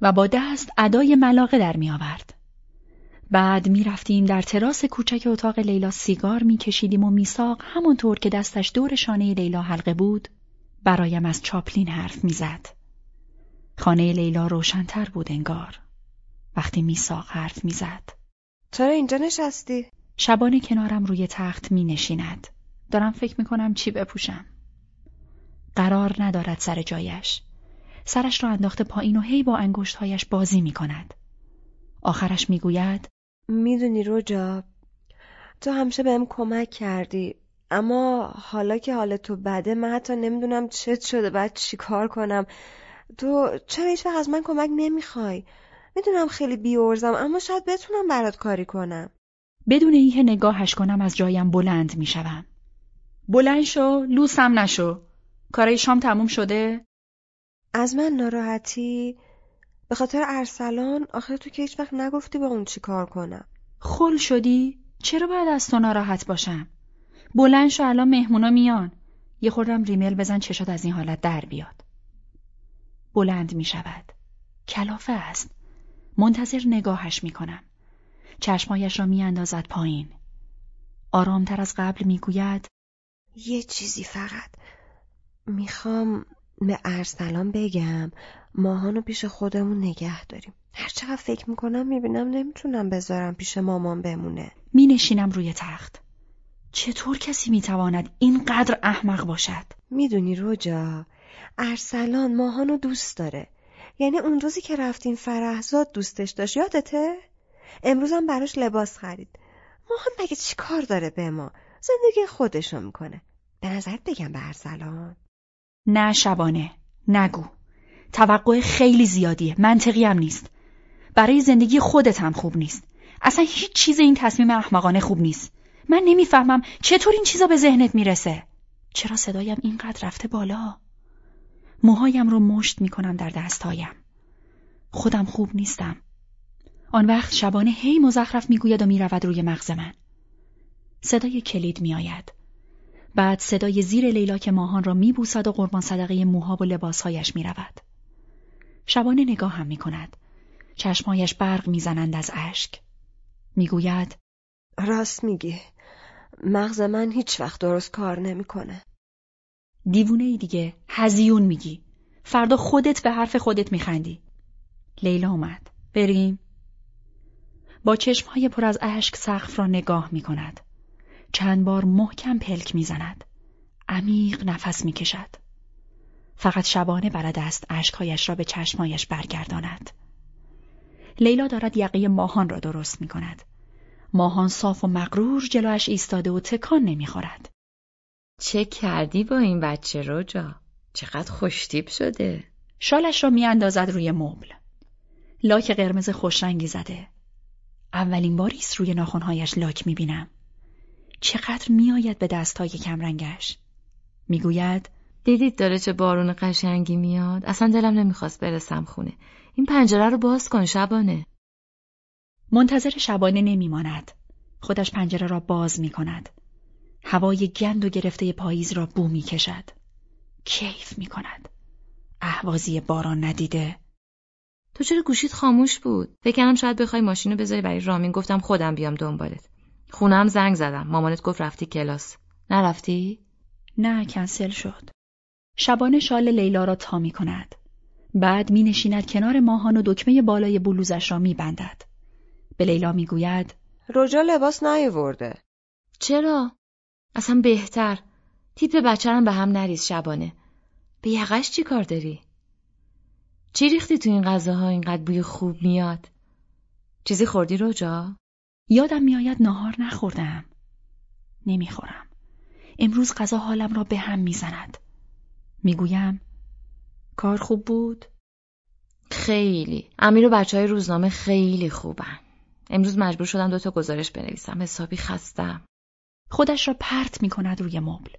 و با دست ادای ملاقه در می آورد. بعد می رفتیم در تراس کوچک اتاق لیلا سیگار می کشیدیم و میساق همانطور که دستش دور شانه لیلا حلقه بود برایم از چاپلین حرف می‌زد. خانه لیلا روشنتر بود انگار وقتی میساق حرف می‌زد. چرا اینجا نشستی؟ شبانه کنارم روی تخت می نشیند. دارم فکر می کنم چی بپوشم. قرار ندارد سر جایش. سرش را انداخته پایین و هی با انگشتهایش بازی می کند. آخرش می گوید می‌دونی رجا تو همیشه بهم کمک کردی اما حالا که حال تو بده من حتی نمی‌دونم چت شده بعد چی کار کنم تو چرا هیچ از من کمک نمی‌خوای می‌دونم خیلی بیورزم اما شاید بتونم برات کاری کنم بدون اینکه نگاهش کنم از جایم بلند می‌شوم. بلند شو لوسم نشو. کارای شام تموم شده؟ از من ناراحتی؟ به خاطر ارسلان؟ آخه تو که هیچ وقت نگفتی با اون چی کار کنم. خل شدی؟ چرا باید از تو ناراحت باشم؟ بلند شو الان مهمونا میان. یه خوردم ریمل بزن چشات از این حالت در بیاد. بلند می شود کلافه است. منتظر نگاهش می کنم چشمایش را می اندازد پایین. آرامتر از قبل می گوید یه چیزی فقط. می‌خوام به ارسلان بگم. ماهانو پیش خودمون نگه داریم. هرچقدر فکر می‌کنم می‌بینم نمی‌تونم بذارم پیش مامان بمونه. می نشینم روی تخت. چطور کسی می‌تواند اینقدر احمق باشد؟ می‌دونی روجا ارسلان ماهانو دوست داره. یعنی اون روزی که رفتیم فرهزاد دوستش داشت یادته؟ امروزم براش لباس خرید. ماهان مگه چی کار داره به ما؟ زندگی خودشو می‌کنه. به نظرت بگم به ارسلان؟ نه شبانه نگو. توقع خیلی زیادیه منطقی هم نیست. برای زندگی خودت هم خوب نیست. اصلا هیچ چیز این تصمیم احمقانه خوب نیست. من نمی‌فهمم چطور این چیزا به ذهنت می‌رسه. چرا صدایم اینقدر رفته بالا؟ موهایم رو مشت می‌کنم در دستهایم. خودم خوب نیستم. آن وقت شبانه هی مزخرف می‌گوید و می‌رود روی مغز من صدای کلید میآید بعد صدای زیر لیلا که ماهان را میبوسد و قربان صدقه موها و لباسهایش می‌رود شبانه نگاه هم می کند. چشمایش برق می‌زنند از اشک. می‌گوید راست میگی. مغز من هیچ وقت درست کار نمی‌کنه. دیوونه ای دیگه هزیون میگی. فردا خودت به حرف خودت میخندی. لیلا اومد. بریم. با چشمهای پر از اشک سقف را نگاه می کند. چند بار محکم پلک می زند. عمیق نفس می کشد. فقط شبانه بلد است اشکهایش را به چشمایش برگرداند. لیلا دارد یقه ماهان را درست می کند. ماهان صاف و مغرور جلوش ایستاده و تکان نمی‌خورد. چه کردی با این بچه روجا؟ چقدر خوشتیب شده؟ شالش را میاندازد روی مبل. لاک قرمز خوشرنگی زده. اولین باری است روی ناخونهایش لاک می‌بینم. چقدر میآید به دستهای کمرنگش. می‌گوید دیدید داره چه بارون قشنگی میاد؟ اصلا دلم نمی‌خواست برسم خونه. این پنجره رو باز کن شبانه. منتظر شبانه نمیماند. خودش پنجره را باز می کند هوای گند و گرفته پاییز را بو می کشد کیف می کند احوازی باران ندیده. تو چرا گوشید خاموش بود فکرم شاید بخوای ماشین رو بذاری برای رامین گفتم خودم بیام دنبالت خونم زنگ زدم مامانت گفت رفتی کلاس نرفتی نه کنسل شد شبانه شال لیلا را تا می کند. بعد می نشیند کنار ماهان و دکمه بالای بلوزش را می بندد. به لیلا می گوید رجا لباس نیاورده. چرا؟ اصلا بهتر. تیپ بچرم به هم نریز شبانه. به یقش چی کار داری؟ چی ریختی تو این غذاها اینقدر بوی خوب میاد؟ چیزی خوردی رجا؟ یادم میآید ناهار نخوردم. نمی‌خورم. امروز غذا حالم را به هم می‌زند. می‌گویم کار خوب بود؟ خیلی. امیر و بچه های روزنامه خیلی خوبن. امروز مجبور شدم دوتا گزارش بنویسم. حسابی خستم. خودش را پرت می کند روی مبل.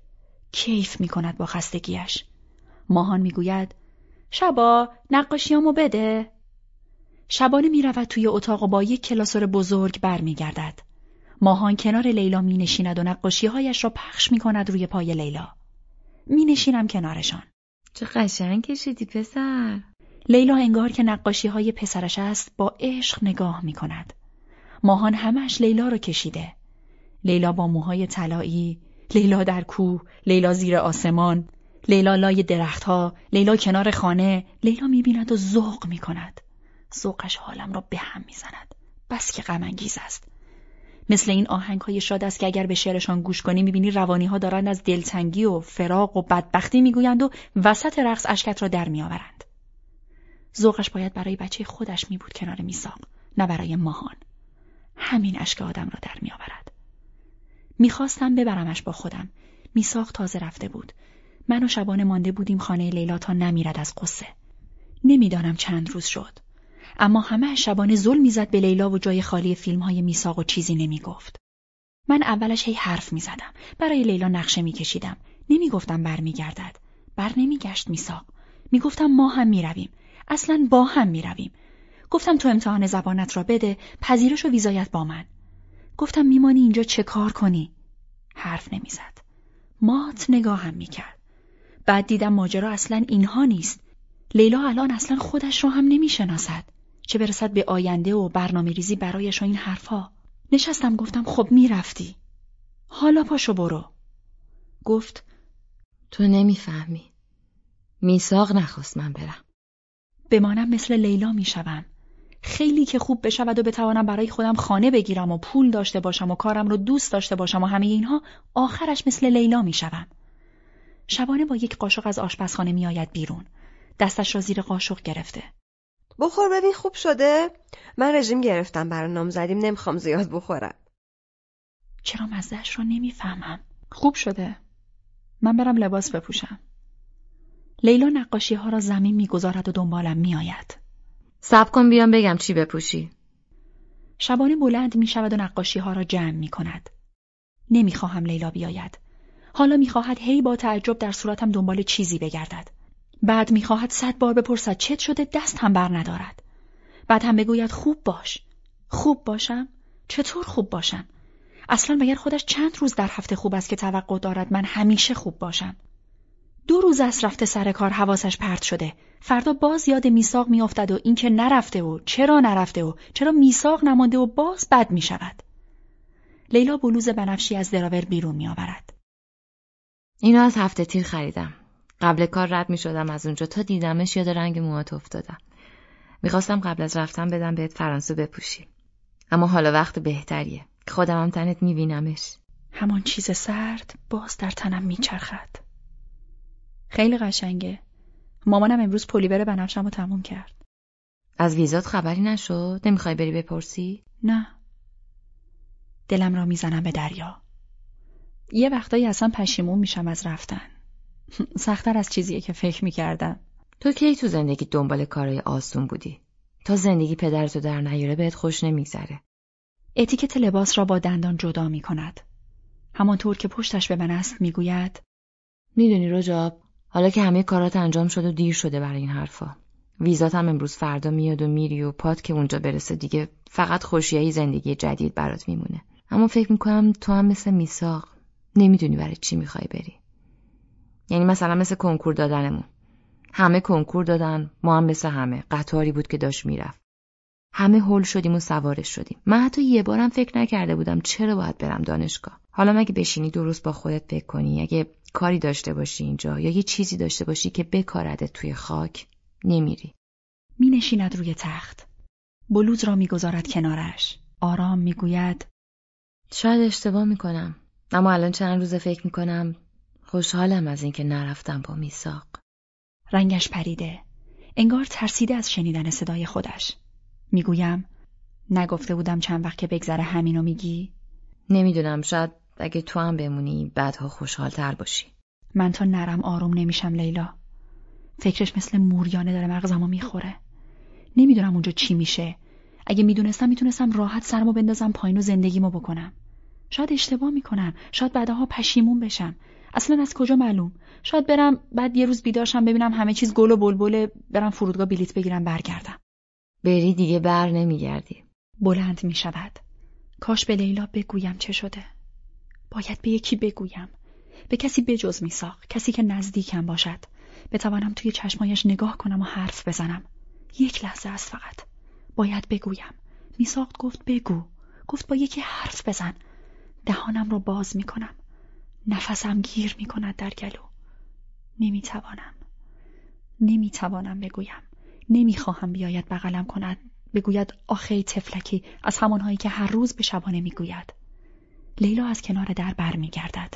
کیف می کند با خستگیش. ماهان می‌گوید شبا نقاشیامو بده. شبانه می رود توی اتاق و با یک کلاسور بزرگ برمیگردد. ماهان کنار لیلا می نشیند و نقاشیهایش را پخش می کند روی پای لیلا. می نشینم کنارشان. چه قشنگ کشیدی پسر. لیلا انگار که نقاشی های پسرش است با عشق نگاه می کند. ماهان همش لیلا رو کشیده. لیلا با موهای طلایی، لیلا در کوه، لیلا زیر آسمان، لیلا لای درختها، لیلا کنار خانه، لیلا می‌بیند و ذوق می کند. ذوقش حالم را به هم می‌زند. بس که غم است. مثل این آهنگ های شاد است که اگر به شعرشان گوش کنی می‌بینی روانی ها دارند از دلتنگی و فراق و بدبختی می‌گویند و وسط رقص اشکت را در میآورند. ذوقش باید برای بچه خودش می بود کنار میساق نه برای ماهان. همین اشک آدم را در میآورد. می‌خواستم ببرمش با خودم. میساق تازه رفته بود. من و شبانه مانده بودیم خانه لیلا تا نمیرد از قصه. نمی‌دانم چند روز شد. اما همه شبانه ظلم می‌زد به لیلا و جای خالی فیلم های میساق و چیزی نمی‌گفت. من اولش هی حرف می‌زدم. برای لیلا نقشه میکشیدم. نمی‌گفتم برمیگردد. بر نمیگشت میساق. می‌گفتم ما هم می‌رویم. اصلا با هم می‌رویم. گفتم تو امتحان زبانت را بده، پذیرش و ویزایت با من. گفتم میمانی اینجا چه کار کنی؟ حرف نمی‌زد. مات نگاهم می‌کرد. بعد دیدم ماجرا اصلا اینها نیست. لیلا الان اصلا خودش را هم نمی‌شناسد. چه برسد به آینده و برنامه ریزی برایش و این حرفها نشستم گفتم خب می‌رفتی. حالا پاشو برو. گفت تو نمی‌فهمی. میساق نخواست من برم. بمانم مثل لیلا می‌شوم. خیلی که خوب بشود و بتوانم برای خودم خانه بگیرم و پول داشته باشم و کارم رو دوست داشته باشم و همه اینها آخرش مثل لیلا می‌شوم. شبانه با یک قاشق از آشپزخانه میآید بیرون. دستش را زیر قاشق گرفته. بخور ببین خوب شده؟ من رژیم گرفتم برای نامزدیم نمی‌خوام زیاد بخورم. چرا مزدش رو نمی‌فهمم؟ خوب شده. من برم لباس بپوشم. لیلا نقاشی ها را زمین می‌گذارد و دنبالم میآید. سب کن بیام بگم چی بپوشی. شبانه بلند می شود و نقاشی ها را جمع می کند. نمی خواهم لیلا بیاید. حالا می خواهد هی با تعجب در صورتم دنبال چیزی بگردد. بعد می‌خواهد صد بار بپرسد چت شده دست هم بر ندارد. بعد هم بگوید خوب باش. خوب باشم؟ چطور خوب باشم؟ اصلا مگر خودش چند روز در هفته خوب است که توقع دارد من همیشه خوب باشم. دو روز از رفته سر کار حواسش پرت شده فردا باز یاد میثاق میافتد و اینکه نرفته و چرا نرفته و چرا میثاق نمانده و باز بد می‌شود لیلا بلوز بنفشی از دراور بیرون میآورد اینو از هفته تیر خریدم. قبل کار رد می شدم از اونجا تا دیدمش یاد رنگ موهات افتادم. می‌خواستم قبل از رفتن بدم بهت فرانسه بپوشی. اما حالا وقت بهتریه. خودم هم تنت میبینمش. همان چیز سرد باز در تنم میچرخد. خیلی قشنگه. مامانم امروز پلیور بنفشم رو تموم کرد. از ویزات خبری نشد؟ نمی‌خوای بری بپرسی؟ نه. دلم را می‌زنم به دریا. یه وقتایی اصلا پشیمون میشم از رفتن. سختتر از چیزیه که فکر می‌کردم. تو کی تو زندگی دنبال کارای آسون بودی؟ تا زندگی پدرتو در نیاره بهت خوش نمیگذره. اتیکت لباس را با دندان جدا می کند. همانطور که پشتش به من است می‌گوید می‌دونی رجاب حالا که همه کارات انجام شده و دیر شده برای این حرفا. ویزات هم امروز فردا میاد و میری و پات که اونجا برسه دیگه فقط خوشیایی زندگی جدید برات میمونه. اما فکر می‌کنم تو هم مثل میساق نمی‌دونی برای چی می‌خوای بری. یعنی مثلا مثل کنکور دادنمون. همه کنکور دادن ما هم مثل همه. قطاری بود که داشت می‌رفت. همه هول شدیم و سوارش شدیم. من حتی یه بارم فکر نکرده بودم چرا باید برم دانشگاه. حالا مگه بشینی درست با خودت فکر کنی؟ اگه کاری داشته باشی اینجا یا یه چیزی داشته باشی که بکارده توی خاک نمیری. می نشیند روی تخت. بلوز را می‌گذارد کنارش. آرام می‌گوید شاید اشتباه می‌کنم. اما الان چند روزه فکر می‌کنم خوشحالم از اینکه نرفتم با میساق رنگش پریده. انگار ترسیده از شنیدن صدای خودش. می‌گویم نگفته بودم چند وقت که بگذره همینو میگی؟ نمی‌دونم شاید اگه تو هم بمونی بعدها خوشحالتر باشی. من تا نرم آروم نمیشم لیلا. فکرش مثل موریانه داره مغزمو می‌خوره. نمی‌دونم اونجا چی میشه. اگه می‌دونستم می‌تونستم راحت سرمو بندازم پایین و زندگیمو بکنم. شاید اشتباه می‌کنم. شاید بعدها پشیمون بشم. اصلا از کجا معلوم؟ شاید برم بعد یه روز بیدارشم ببینم همه چیز گل و بلبله برم فرودگاه بلیت بگیرم برگردم. بری دیگه بر نمیگردی. بلند می‌شود. کاش به لیلا بگویم چه شده. باید به یکی بگویم. به کسی بجز میساق کسی که نزدیکم باشد. بتوانم توی چشمایش نگاه کنم و حرف بزنم. یک لحظه است فقط. باید بگویم. میساق گفت بگو. گفت با یکی حرف بزن. دهانم رو باز می‌کنم. نفسم گیر می‌کند در گلو. نمی‌توانم. نمی‌توانم بگویم. نمی‌خواهم بیاید بغلم کند. بگوید آخه تفلکی از همانهایی که هر روز به شبانه می‌گوید. لیلا از کنار در بر میگردد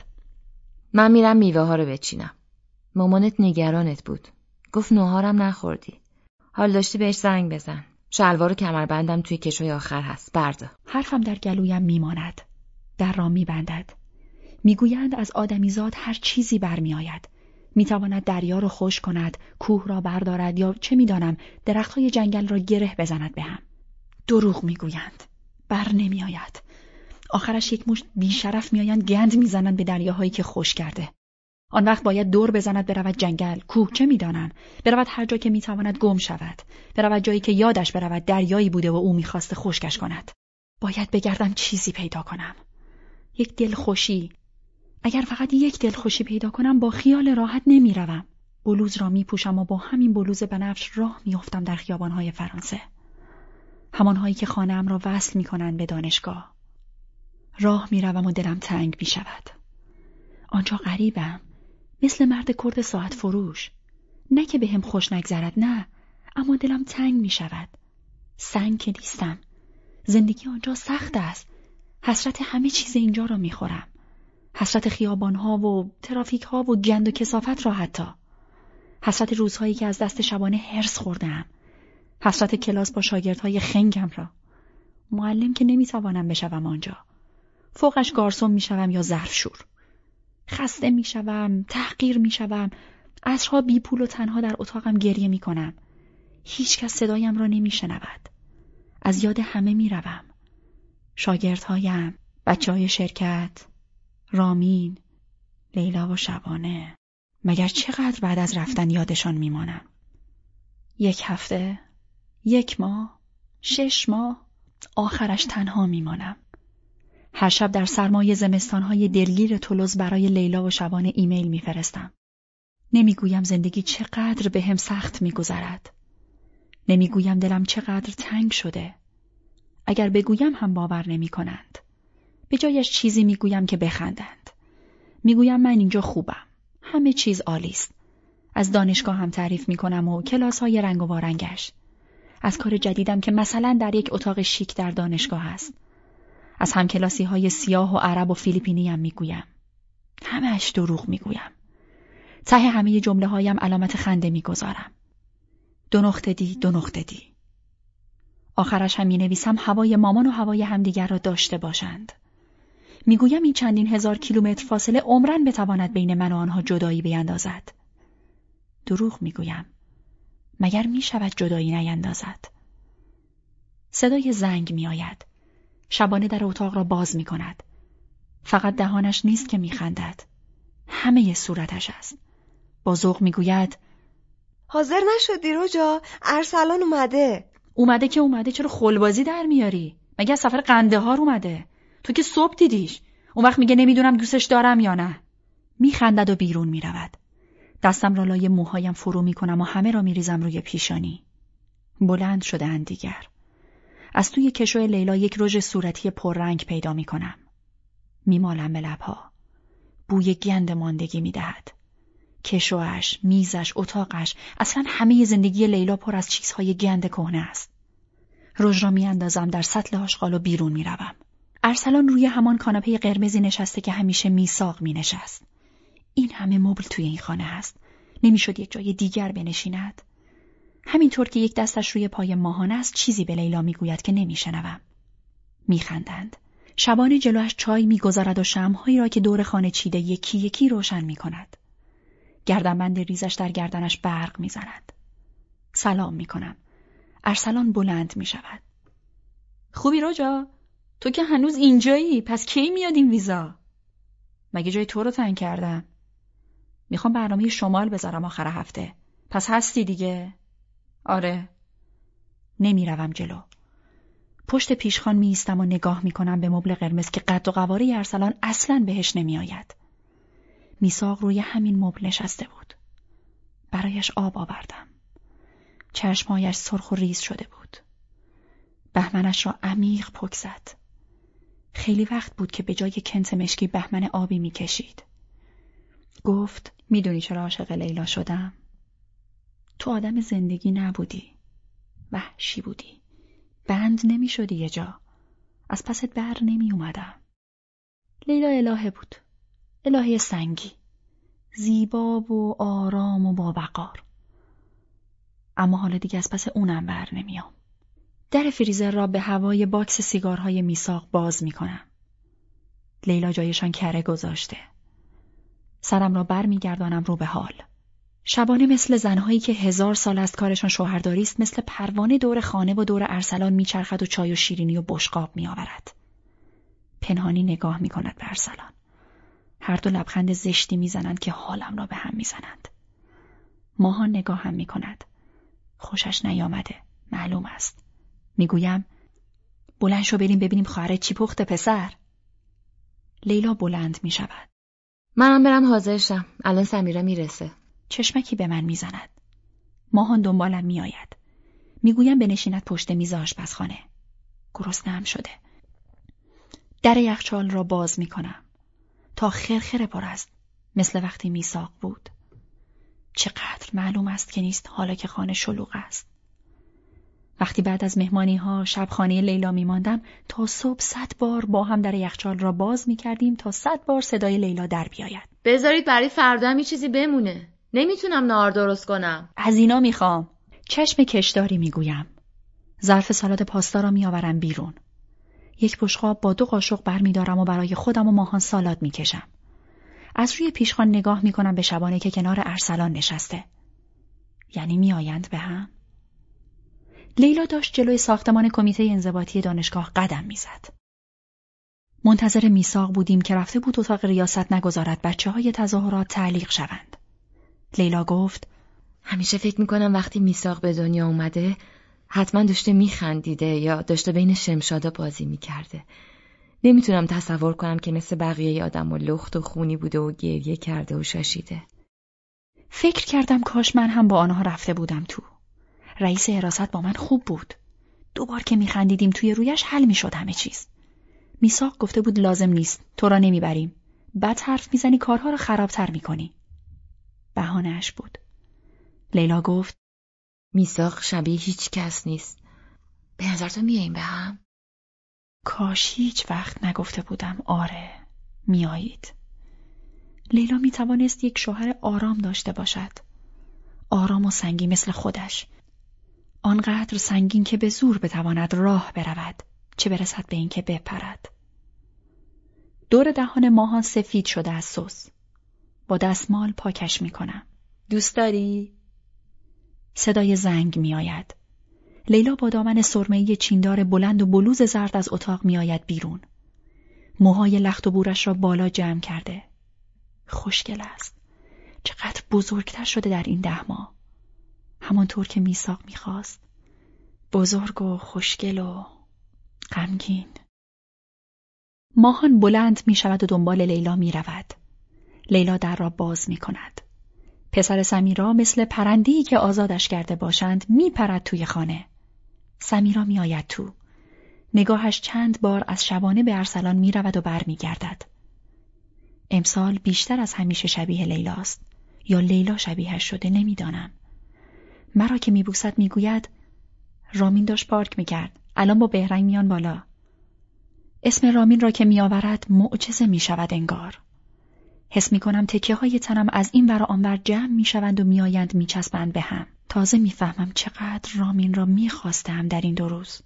من میرم میوه ها رو بچینم. مامانت نگرانت بود. گفت نوهارم نخوردی. حال داشتی بهش زنگ بزن. شلوار و کمربندم توی کشوی آخر هست. بردا. حرفم در گلویم میماند. در را میبندد. می‌گویند از آدمیزاد هر چیزی برمیآید. می‌تواند دریا را خوش کند کوه را بردارد یا چه می‌دانم درختهای جنگل را گره بزند به هم. دروغ می‌گویند. بر نمیآید. آخرش یک مشت بیشرف میآیند گند می‌زنند به دریاهایی که خوش کرده. آن وقت باید دور بزند برود جنگل. کوه چه می‌دانم؟ برود هر جا که می‌تواند گم شود. برود جایی که یادش برود دریایی بوده و او می‌خواسته خشکش کند. باید بگردم چیزی پیدا کنم. یک دلخوشی. اگر فقط یک دلخوشی پیدا کنم با خیال راحت نمی‌روم. بلوز را میپوشم و با همین بلوز بنفش راه میافتم در خیابانهای فرانسه. همانهایی که خانهام را وصل می‌کنند به دانشگاه. راه می‌روم و دلم تنگ می‌شود. آنجا غریبم. مثل مرد کرد ساعت فروش. نه که به هم خوش نگذرد نه. اما دلم تنگ می شود سنگ که نیستم. زندگی آنجا سخت است. حسرت همه چیز اینجا را می‌خورم. حسرت خیابانها و ترافیک ها و گند و کسافت را حتی. حسرت روزهایی که از دست شبانه هرس خوردم حسرت کلاس با شاگردهای خنگم را. معلم که نمی‌توانم بشوم آنجا. فوقش گارسون می‌شوم یا ظرفشور. خسته می‌شوم تحقیر می‌شوم عصرها بی پول و تنها در اتاقم گریه می‌کنم. هیچکس صدایم را نمیشنود. از یاد همه می‌روم. شاگردهایم بچه های شرکت رامین لیلا و شبانه مگر چقدر بعد از رفتن یادشان میمانم یک هفته یک ماه شش ماه آخرش تنها میمانم هر شب در سرمای زمستانهای دلگیر تولوز برای لیلا و شبانه ایمیل میفرستم نمی‌گویم زندگی چقدر به هم سخت میگذرد. نمی‌گویم دلم چقدر تنگ شده. اگر بگویم هم باور نمی کنند. به جایش چیزی می‌گویم که بخندند. می‌گویم من اینجا خوبم. همه چیز عالی است. از دانشگاه هم تعریف می‌کنم و کلاس های رنگ و وارنگش. از کار جدیدم که مثلا در یک اتاق شیک در دانشگاه است. از همکلاسی های سیاه و عرب و فیلیپینی هم می‌گویم. همش دروغ می‌گویم. ته همه جمله هایم علامت خنده می‌گذارم. دو نقطه دی دو نقطه دی. آخرش هم می نویسم هوای مامان و هوای همدیگر را داشته باشند. می‌گویم این چندین هزار کیلومتر فاصله عمرن بتواند بین من و آنها جدایی بیندازد. دروغ می‌گویم. مگر می شود جدایی نیندازد؟ صدای زنگ می آید. شبانه در اتاق را باز می کند. فقط دهانش نیست که می خندد. همه صورتش است. با ذوق می گوید حاضر نشدی روجا ارسلان اومده اومده که اومده چرا خلبازی در میاری؟ مگه از سفر قندهار اومده؟ تو که صبح دیدیش. اون وقت میگه نمی‌دونم دوستش دارم یا نه. میخندد و بیرون می‌رود. دستم را لای موهایم فرو می‌کنم و همه را میریزم روی پیشانی. بلند شده دیگر. از توی کشو لیلا یک رژ صورتی پررنگ پیدا می‌کنم. میمالم به لبها. بوی گند ماندگی می‌دهد. کشوش، میزش، اتاقش، اصلا همه زندگی لیلا پر از چیزهای گند کهنه است. رژ را میاندازم در سطل آشغال و بیرون می‌روم. ارسلان روی همان کاناپه قرمزی نشسته که همیشه میساق می نشست. این همه مبل توی این خانه هست. نمی‌شد یک جای دیگر بنشیند. همینطور که یک دستش روی پای ماهانه است چیزی به لیلا می‌گوید که نمیشنوم. میخندند. شبانه جلوش چای می‌گذارد و شمهایی را که دور خانه چیده یکی یکی روشن می‌کند. گردنبند ریزش در گردنش برق می‌زند. سلام می‌کنم. ارسلان بلند می‌شود. خوبی روجا؟ تو که هنوز اینجایی پس کی میاد این ویزا؟ مگه جای تو رو تنگ کردم؟ می‌خوام برنامه شمال بذارم آخر هفته. پس هستی دیگه؟ آره. نمی‌روم جلو. پشت پیشخان میستم و نگاه می‌کنم به مبل قرمز که قد و قواره ارسلان اصلا بهش نمیآید. میساق روی همین مبل نشسته بود. برایش آب آوردم. چشمهایش سرخ و ریز شده بود. بهمنش را عمیق پک زد. خیلی وقت بود که به جای کنت مشکی بهمن آبی می‌کشید. گفت می‌دونی چرا عاشق لیلا شدم؟ تو آدم زندگی نبودی. وحشی بودی. بند نمی شدی یه جا. از پست بر نمی اومدم. لیلا الهه بود. الهه سنگی زیبا و آرام و باوقار. اما حالا دیگه از پس اونم بر نمیام. در فریزر را به هوای باکس سیگارهای میثاق باز می‌کنم. لیلا جایشان کره گذاشته. سرم را بر میگردانم رو به هال. شبانه مثل زنهایی که هزار سال است کارشان شوهرداری است مثل پروانه دور خانه و دور ارسلان میچرخد و چای و شیرینی و بشقاب میآورد. پنهانی نگاه می‌کند به ارسلان. هر دو لبخند زشتی می‌زنند که حالم را به هم می‌زنند. ماهان نگاه هم می‌کند. خوشش نیامده. معلوم است. می‌گویم بلند شو بریم ببینیم خواهرت چی پخته پسر. لیلا بلند می شود. منم برم حاضرشم. الان سمیره می‌رسه. چشمکی به من می‌زند. ماهان دنبالم میآید. می‌گویم بنشیند پشت میز آشپزخانه. گرسنه‌ام شده. در یخچال را باز می‌کنم. تا خرخر پر است مثل وقتی میساق بود چقدر معلوم است که نیست حالا که خانه شلوغ است وقتی بعد از مهمانی ها شب خانه لیلا می ماندم تا صبح صد بار با هم در یخچال را باز می کردیم تا صد بار صدای لیلا در بیاید. بذارید برای فردا هم چیزی بمونه. نمی‌تونم نار درست کنم. از اینا می‌خوام. چشم کشداری می‌گویم. ظرف سالاد پاستا را میآورم بیرون. یک بشقاب با دو قاشق برمیدارم و برای خودم و ماهان سالاد می‌کشم. از روی پیشخان نگاه می‌کنم به شبانه که کنار ارسلان نشسته. یعنی میآیند به هم؟ لیلا داشت جلوی ساختمان کمیته انضباطی دانشگاه قدم می‌زد. منتظر میساق بودیم که رفته بود اتاق ریاست نگذارد بچه های تظاهرات تعلیق شوند. لیلا گفت همیشه فکر می‌کنم وقتی میساق به دنیا اومده حتما داشته میخندیده یا داشته بین شمشادا بازی می‌کرده. نمی‌تونم تصور کنم که مثل بقیه آدم و لخت و خونی بوده و گریه کرده و شاشیده. فکر کردم کاش من هم با آنها رفته بودم تو. رئیس حراست با من خوب بود. دوبار که میخندیدیم توی رویش حل می‌شد همه چیز. میساق گفته بود لازم نیست تو را نمی‌بریم. بد حرف می‌زنی کارها را خرابتر می‌کنی. بهانهاش بود. لیلا گفت میساق شبیه هیچ کس نیست. به نظر تو میاییم به هم؟ کاش هیچ وقت نگفته بودم آره میایید. لیلا می توانست یک شوهر آرام داشته باشد. آرام و سنگی مثل خودش. آنقدر سنگین که به زور بتواند راه برود چه برسد به اینکه بپرد. دور دهان ماهان سفید شده از سس. با دستمال پاکش می کنم. دوست داری؟ صدای زنگ می آید. لیلا با دامن سرمه‌ای چیندار بلند و بلوز زرد از اتاق می آید بیرون. موهای لخت و بورش را بالا جمع کرده. خوشگل است. چقدر بزرگتر شده در این ده ماه. همانطور که میساق می‌خواست. بزرگ و خوشگل و غمگین. ماهان بلند می شود و دنبال لیلا می رود. لیلا در را باز می کند. پسر سمیرا مثل پرندی که آزادش کرده باشند می پرد توی خانه. سمیرا می آید تو. نگاهش چند بار از شبانه به ارسلان می رود و بر می گردد. امسال بیشتر از همیشه شبیه لیلاست یا لیلا شبیهش شده نمی‌دانم. مرا که میبوسد می‌گوید رامین داشت پارک می‌کرد الان با بهرنگ میان بالا اسم رامین را که میآورد معجزه می‌شود انگار حس می‌کنم تکه های تنم از این ور آنور جمع می‌شوند و میآیند میچسبند به هم تازه می‌فهمم چقدر رامین را می‌خواستم در این دو روز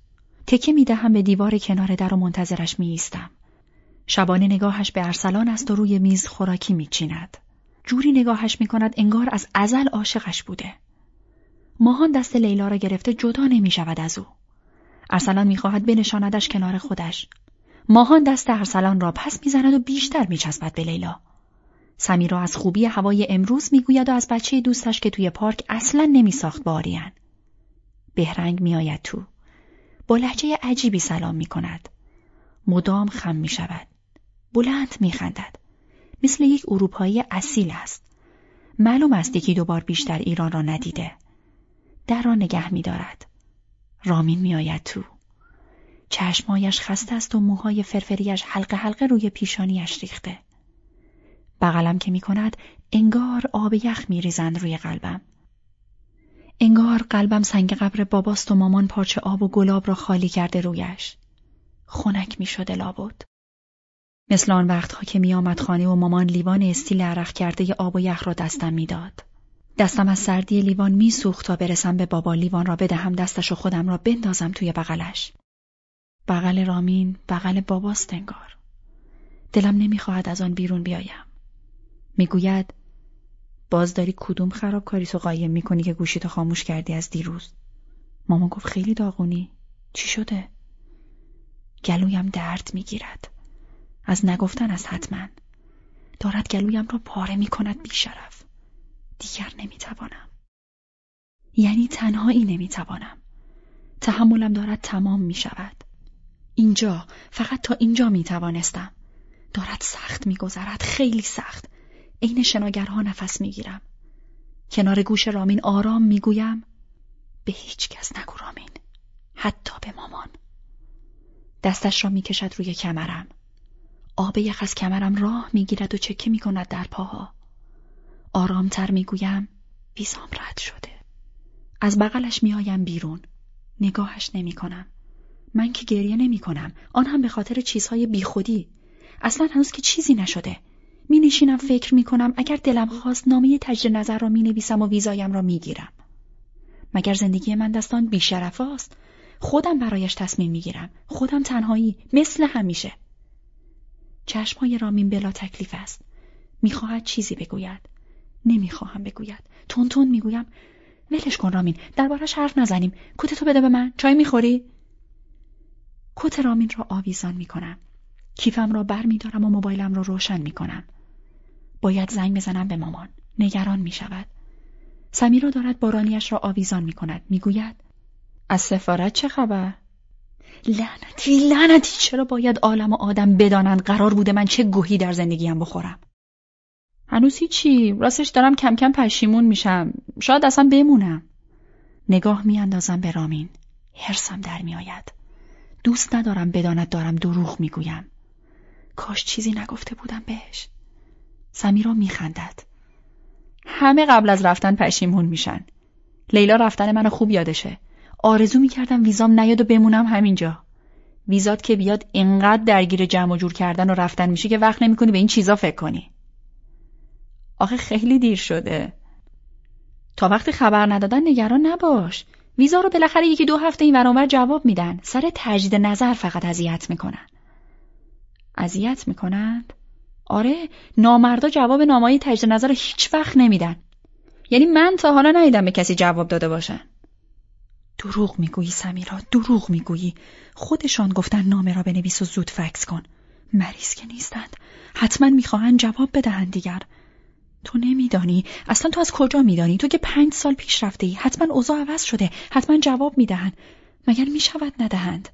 تکه می‌دهم به دیوار کنار در و منتظرش میایستم شبانه نگاهش به ارسلان است و روی میز خوراکی میچیند. جوری نگاهش می‌کند انگار از ازل عاشقش بوده. ماهان دست لیلا را گرفته جدا نمی شود از او. ارسلان می‌خواهد بنشاندش کنار خودش. ماهان دست ارسلان را پس می‌زند و بیشتر میچسبد به لیلا. سمیرا از خوبی هوای امروز می‌گوید و از بچه دوستش که توی پارک اصلا نمیساخت با آریان. بهرنگ میآید تو. با لحجه عجیبی سلام می‌کند. مدام خم می شود. بلند می خندد. مثل یک اروپایی اصیل است. معلوم است یکی دوبار بیشتر ایران را ندیده. در را نگه می دارد. رامین می آید تو. چشمایش خسته است و موهای فرفریش حلقه حلقه روی پیشانیش ریخته. بغلم که می کند انگار آب یخ می ریزند روی قلبم. انگار قلبم سنگ قبر باباست و مامان پارچه آب و گلاب را خالی کرده رویش. خنک می شده لابد. مثل آن وقتها که می آمد خانه و مامان لیوان استیل عرق کرده آب و یخ را دستم می‌داد. دستم از سردی لیوان می سوخت تا برسم به بابا لیوان را بدهم دستش و خودم را بندازم توی بغلش. بغل رامین بغل باباست انگار. دلم نمی‌خواهد از آن بیرون بیایم. می‌گوید باز داری کدوم خرابکاری تو قایم می‌کنی که گوشی تو خاموش کردی از دیروز. مامان گفت خیلی داغونی. چی شده؟ گلویم درد می‌گیرد. از نگفتن از حتما. دارد گلویم را پاره می کند بیشرف. دیگر نمی‌توانم. یعنی تنهایی نمی‌توانم. تحملم دارد تمام می شود. اینجا فقط تا اینجا می توانستم. دارد سخت میگذرد خیلی سخت. عین شناگرها نفس می‌گیرم. کنار گوش رامین آرام می‌گویم به هیچ کس نگو رامین. حتی به مامان. دستش را می‌کشد روی کمرم. آب یخ از کمرم راه می‌گیرد و چکه می‌کند در پاها. آرامتر می‌گویم ویزام رد شده. از بغلش میآیم بیرون. نگاهش نمی‌کنم. من که گریه نمی کنم. آن هم به خاطر چیزهای بیخودی. اصلا هنوز که چیزی نشده. می نشینم فکر می کنم اگر دلم خواست نامه تجر نظر را می نویسم و ویزایم را می گیرم. مگر زندگی من دستان بیشرف است؟ خودم برایش تصمیم می‌گیرم. خودم تنهایی مثل همیشه. چشمهای رامین بلا تکلیف است. می‌خواهد چیزی بگوید. نمی‌خواهم بگوید. تون تون می‌گویم ولش کن رامین دربارش حرف نزنیم. کت بده به من. چای می‌خوری؟ کت رامین را آویزان می‌کنم. کیفم را بر میدارم و موبایلم را روشن می‌کنم. باید زنگ بزنم به مامان. نگران می‌شود سمیرا دارد بارانیش را آویزان می‌کند می‌گوید از سفارت چه خبر؟ لعنتی لعنتی چرا باید عالم و آدم بدانند قرار بوده من چه گوهی در زندگیم بخورم؟ هنوز هیچی. راستش دارم کم کم پشیمون میشم. شاید اصلا بمونم. نگاه میاندازم به رامین. هرسم در میآید دوست ندارم بداند دارم دروغ می‌گویم کاش چیزی نگفته بودم بهش. سمیرا میخندد. همه قبل از رفتن پشیمون میشن. لیلا رفتن منو خوب یادشه. آرزو می‌کردم ویزام نیاد و بمونم همینجا. ویزات که بیاد اینقدر درگیر جمع و جور کردن و رفتن میشه که وقت نمی‌کنی به این چیزا فکر کنی. آخه خیلی دیر شده. تا وقتی خبر ندادن نگران نباش. ویزا رو بالاخره یکی دو هفته این ورانور جواب میدن. سر تجدید نظر فقط اذیت می‌کنن. اذیت می‌کنند؟ آره نامردا جواب نامایی تجدید نظر هیچ وقت نمیدن. یعنی من تا حالا ندیدم به کسی جواب داده باشن. دروغ می‌گویی سمیرا دروغ می‌گویی. خودشان گفتن نامه را بنویس و زود فکس کن. مریض که نیستند. حتما می‌خواهند جواب بدهند دیگر. تو نمیدانی. اصلا تو از کجا میدانی؟ تو که پنج سال پیش رفته ای حتما اوضاع عوض شده. حتما جواب می‌دهند. مگر می‌شود ندهند؟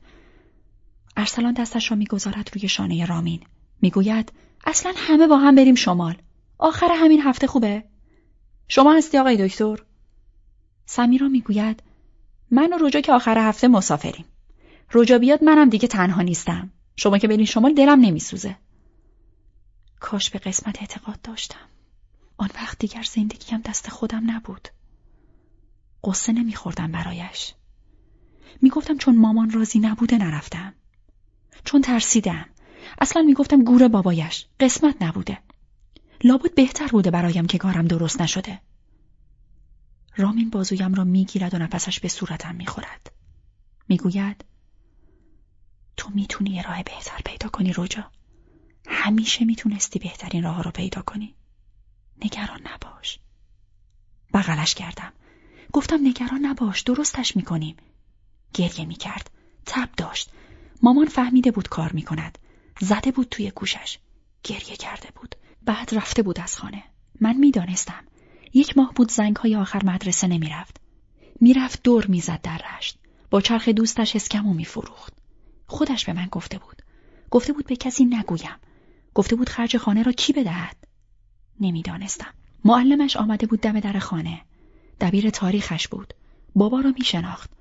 ارسلان دستش را می‌گذارد روی شانه رامین. می‌گوید اصلا همه با هم بریم شمال. آخر همین هفته خوبه؟ شما هستی آقای دکتر؟ سمیرا می‌گوید من و رجا که آخر هفته مسافریم. رجا بیاد منم دیگه تنها نیستم. شما که برین شمال دلم نمیسوزه. کاش به قسمت اعتقاد داشتم. آن وقت دیگر زندگیم دست خودم نبود. قصه نمیخوردم برایش. می‌گفتم چون مامان راضی نبوده نرفتم. چون ترسیدم. اصلا می‌گفتم گور بابایش قسمت نبوده. لابد بهتر بوده برایم که کارم درست نشده. رامین بازویم را می‌گیرد و نفسش به صورتم می‌خورد. می‌گوید تو می‌تونی یه راه بهتر پیدا کنی روجا همیشه می‌تونستی بهترین راه را پیدا کنی. نگران نباش. بغلش کردم. گفتم نگران نباش درستش می‌کنیم. گریه می‌کرد. تب داشت. مامان فهمیده بود کار می‌کند. زده بود توی گوشش گریه کرده بود. بعد رفته بود از خانه. من می‌دانستم. یک ماه بود زنگ های آخر مدرسه نمی‌رفت. می‌رفت دور می‌زد در رشت. با چرخ دوستش اسکمو میفروخت. خودش به من گفته بود. گفته بود به کسی نگویم. گفته بود خرج خانه را کی بدهد؟ نمی‌دانستم. معلمش آمده بود دم در خانه. دبیر تاریخش بود. بابا را میشناخت.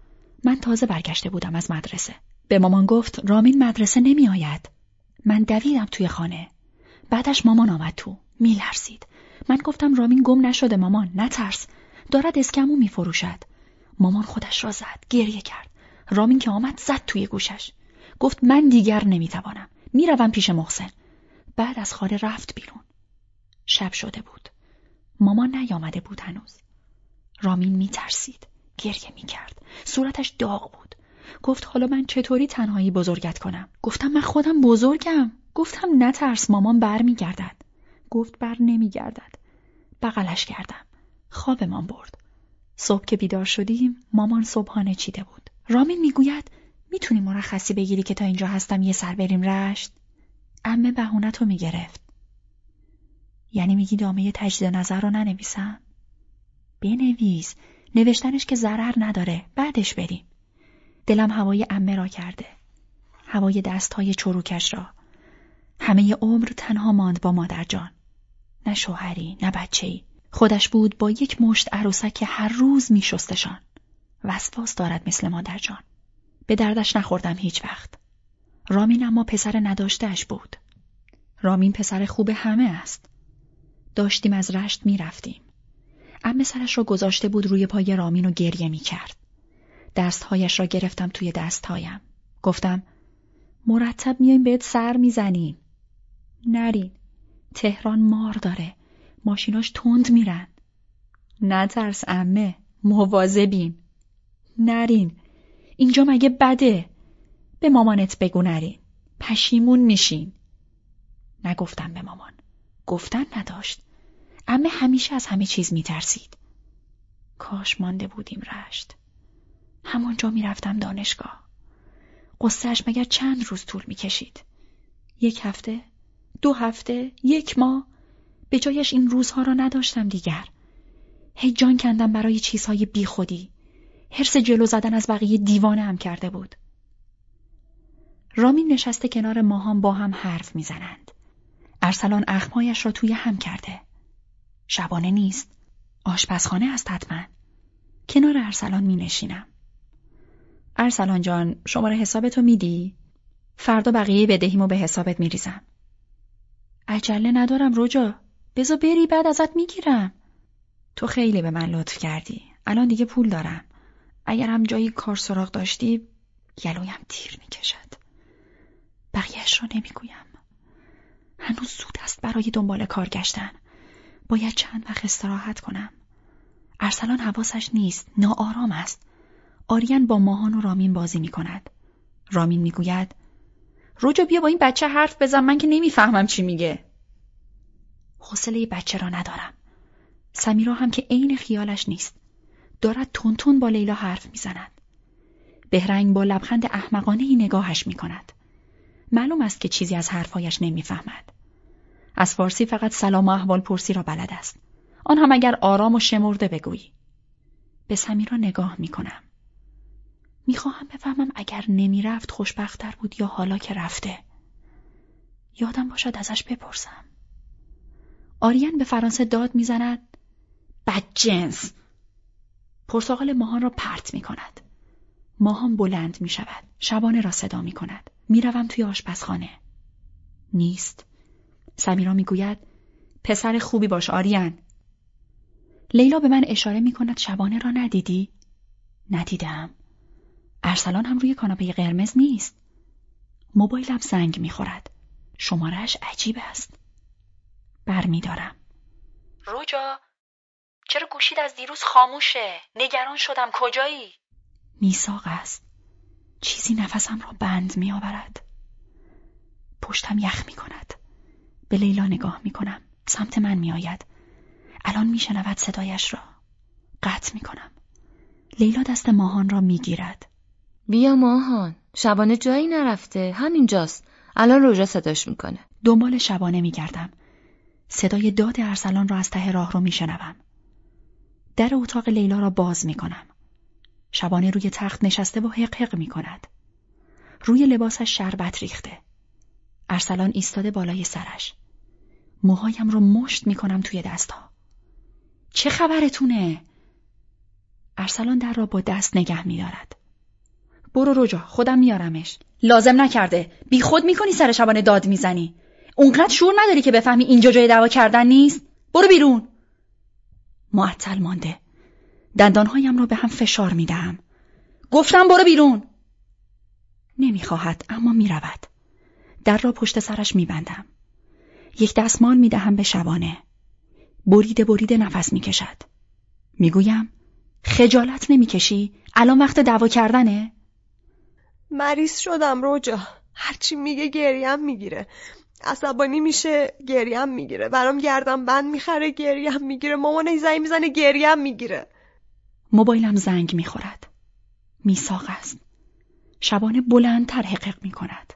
من تازه برگشته بودم از مدرسه. به مامان گفت رامین مدرسه نمیآید. من دویدم توی خانه. بعدش مامان آمد تو. میلرزید من گفتم رامین گم نشده مامان نترس. دارد اسکمو میفروشد. مامان خودش را زد گریه کرد. رامین که آمد زد توی گوشش. گفت من دیگر نمی‌توانم. می‌روم پیش محسن. بعد از خانه رفت بیرون. شب شده بود. مامان نیامده بود هنوز. رامین میترسید. گریه می‌کرد. صورتش داغ بود. گفت حالا من چطوری تنهایی بزرگت کنم؟ گفتم من خودم بزرگم. گفتم نترس مامان بر میگردد گفت بر نمیگردد. بغلش کردم. خوابمان برد. صبح که بیدار شدیم مامان صبحانه چیده بود. رامین می‌گوید می‌تونی مرخصی بگیری که تا اینجا هستم یه سر بریم رشت؟ امه بهونت رو می‌گرفت. یعنی میگی دامه تجدید نظر رو ننویسم؟ بنویس. نوشتنش که ضرر نداره. بعدش بریم. دلم هوای امه را کرده. هوای دستهای چروکش را. همه عمر تنها ماند با مادر جان. نه شوهری نه بچه‌ای. خودش بود با یک مشت عروسک که هر روز میشستشان. وسواس دارد مثل مادر جان. به دردش نخوردم هیچ وقت. رامین اما پسر نداشتهش بود. رامین پسر خوب همه است. داشتیم از رشت می‌رفتیم. امه سرش را گذاشته بود روی پای رامین و گریه می‌کرد. دستهایش را گرفتم توی دستهایم. گفتم مرتب میایم بهت سر می‌زنیم. نرین تهران مار داره. ماشیناش تند میرن. نترس امه مواظبیم نرین اینجا مگه بده؟ به مامانت بگو نرین. پشیمون میشین. نگفتم به مامان. گفتن نداشت. امه همیشه از همه چیز میترسید. کاش مانده بودیم رشت. همانجا می‌رفتم دانشگاه. قصهش مگر چند روز طول می‌کشید؟ یک هفته دو هفته یک ماه؟ به جایش این روزها را نداشتم دیگر. هی جان کندم برای چیزهای بیخودی. حرس جلو زدن از بقیه دیوانه هم کرده بود. رامین نشسته کنار ماهام با هم حرف می‌زنند. ارسلان اخمایش را توی هم کرده. شبانه نیست. آشپزخانه است حتما. کنار ارسلان می نشینم ارسلان جان شماره حسابتو میدی؟ فردا بقیه بدهیمو به حسابت میریزم. عجله ندارم رجا. بزا بری بعد ازت می‌گیرم. تو خیلی به من لطف کردی. الان دیگه پول دارم. اگر هم جایی کار سراغ داشتی گلویم تیر می‌کشد. بقیهش را نمی‌گویم. هنوز زود است برای دنبال کار گشتن. باید چند وقت استراحت کنم. ارسلان حواسش نیست. ناآرام است. آریان با ماهان و رامین بازی می کند. رامین می گوید روجا بیا با این بچه حرف بزن من که نمی‌فهمم چی میگه. حوصله بچه را ندارم. سمیرا هم که عین خیالش نیست. دارد تون تون با لیلا حرف می‌زند. بهرنگ با لبخند احمقانه ای نگاهش می کند. معلوم است که چیزی از حرفهایش نمی‌فهمد. از فارسی فقط سلام و احوال پرسی را بلد است. آن هم اگر آرام و شمرده بگویی. به سمیرا نگاه می کنم. می‌خواهم بفهمم اگر نمی‌رفت خوشبختتر بود یا حالا که رفته. یادم باشد ازش بپرسم. آریان به فرانسه داد می‌زند بدجنس پرتغال ماهان را پرت می کند. ماهان بلند می شود. شبانه را صدا می کند. توی آشپزخانه. نیست. سمیرا می گوید پسر خوبی باش آریان. لیلا به من اشاره می کند شبانه را ندیدی؟ ندیدم. ارسلان هم روی کاناپه قرمز نیست. موبایلم زنگ می‌خورد. شمارش عجیب است. برمیدارم. روجا چرا گوشید از دیروز خاموشه؟ نگران شدم کجایی؟ میساق است. چیزی نفسم را بند میآورد. پشتم یخ می کند. به لیلا نگاه می کنم. سمت من می آید. الان می شنود صدایش را. قطع می کنم. لیلا دست ماهان را می گیرد. بیا ماهان. شبانه جایی نرفته. همینجاست. الان روژا صداش می‌کنه. دنبال شبانه میگردم. صدای داد ارسلان را از ته راه رو میشنوم. در اتاق لیلا را باز می‌کنم. شبانه روی تخت نشسته و حق حق می‌کند. روی لباسش شربت ریخته. ارسلان ایستاده بالای سرش. موهایم رو مشت می‌کنم توی دستها. چه خبرتونه؟ ارسلان در را با دست نگه میدارد. برو رجا خودم میارمش. لازم نکرده. بی خود می‌کنی سر شبانه داد می‌زنی. اونقدر شور نداری که بفهمی اینجا جای دعوا کردن نیست؟ برو بیرون. معطل مانده. دندانهایم را به هم فشار می‌دهم. گفتم برو بیرون. نمی‌خواهد اما می‌رود. در را پشت سرش میبندم. یک دستمال می‌دهم به شبانه. بریده بریده نفس می‌کشد. می‌گویم خجالت نمی‌کشی؟ الان وقت دعوا کردنه؟ مریض شدم روجا. هرچی میگه گریم می‌گیره. عصبانی میشه گریم می‌گیره. برام گردم بند می‌خره گریم می‌گیره. مامان زنگ می‌زنه گریم می‌گیره. موبایلم زنگ می‌خورد. میساق است. شبانه بلندتر حقق می‌کند.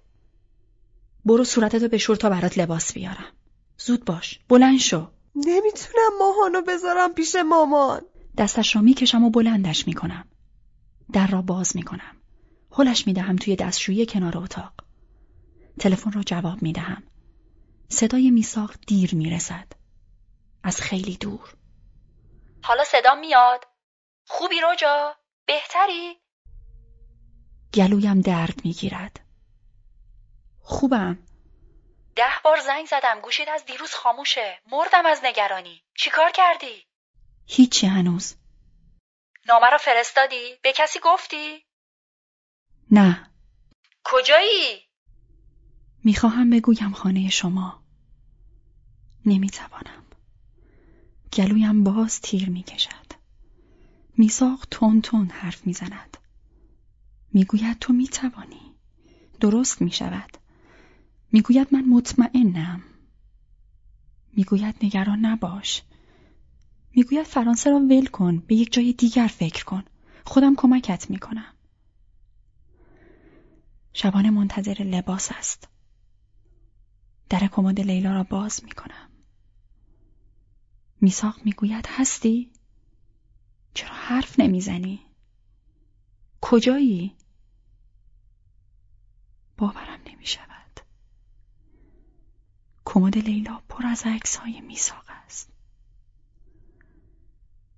برو صورتتو به شور تا برات لباس بیارم. زود باش. بلند شو. نمی‌تونم ماهانو بذارم پیش مامان. دستش را می‌کشم و بلندش می‌کنم. در را باز می‌کنم. هلش می‌دهم توی دستشویی کنار اتاق. تلفن را جواب می‌دهم. صدای میساق دیر می‌رسد. از خیلی دور. حالا صدا میاد؟ خوبی روجا؟ بهتری؟ گلویم درد می‌گیرد. خوبم. ده بار زنگ زدم گوشید از دیروز خاموشه. مردم از نگرانی. چیکار کردی؟ هیچی هنوز. نامه را فرستادی؟ به کسی گفتی؟ نه. کجایی؟ می‌خواهم بگویم خانه شما. نمی‌توانم. گلویم باز تیر می‌کشد. میساق تون تون حرف می‌زند. می‌گوید تو می‌توانی. درست می‌شود. می‌گوید من مطمئنم. می‌گوید نگران نباش. می‌گوید فرانسه را ول کن. به یک جای دیگر فکر کن. خودم کمکت می‌کنم. شبانه منتظر لباس است. در کمد لیلا را باز می کنم. میساق می‌گوید هستی؟ چرا حرف نمی‌زنی؟ کجایی؟ باورم نمی شود. کمد لیلا پر از عکس های میساق است.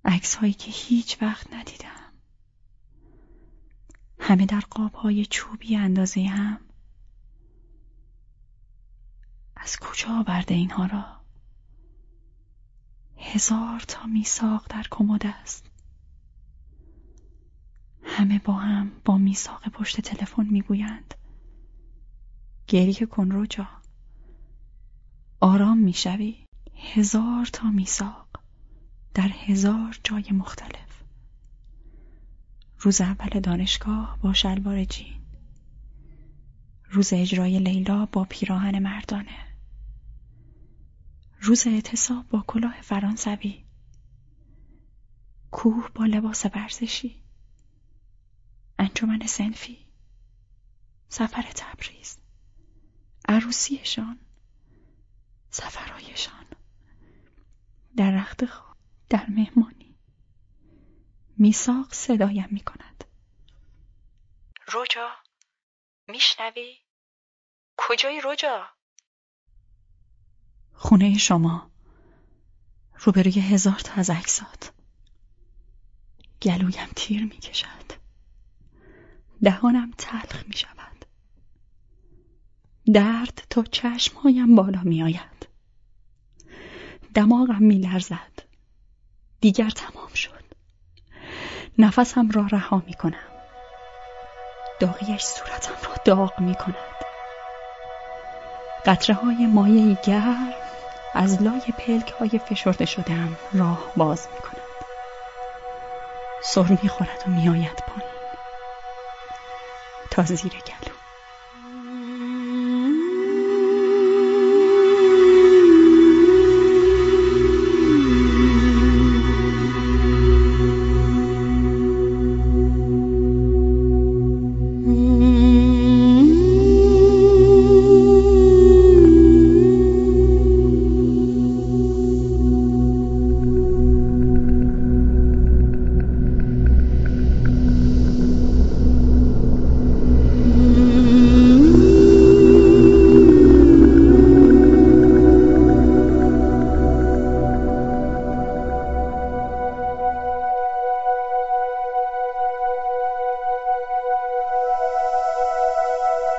عکس هایی که هیچ وقت ندیدم همه در قاب های چوبی اندازه هم. از کجا آورده اینها را؟ هزار تا میساق در کمد است. همه با هم با میساق پشت تلفن می‌گویند. گریه کن رجا. آرام می‌شوی. هزار تا میساق در هزار جای مختلف. روز اول دانشگاه با شلوار جین. روز اجرای لیلا با پیراهن مردانه. روز اعتصاب با کلاه فرانسوی. کوه با لباس ورزشی. انجمن سنفی. سفر تبریز. عروسیشان. سفرهایشان در رخت خواب. در مهمانی. میساق صدایم می کند روجا میشنوی؟ کجای روجا؟ خونه شما. روبروی هزار تا از عکسات. گلویم تیر می کشد دهانم تلخ می شود درد تا چشمهایم بالا می آید دماغم می لرزد دیگر تمام شد. نفسم را رها می کنم داغیش صورتم را داغ می کند قطره های مایه گرم از لای پلک های فشرده شدم راه باز می کند سر می خورد و می آید پایین. تا زیر گلو.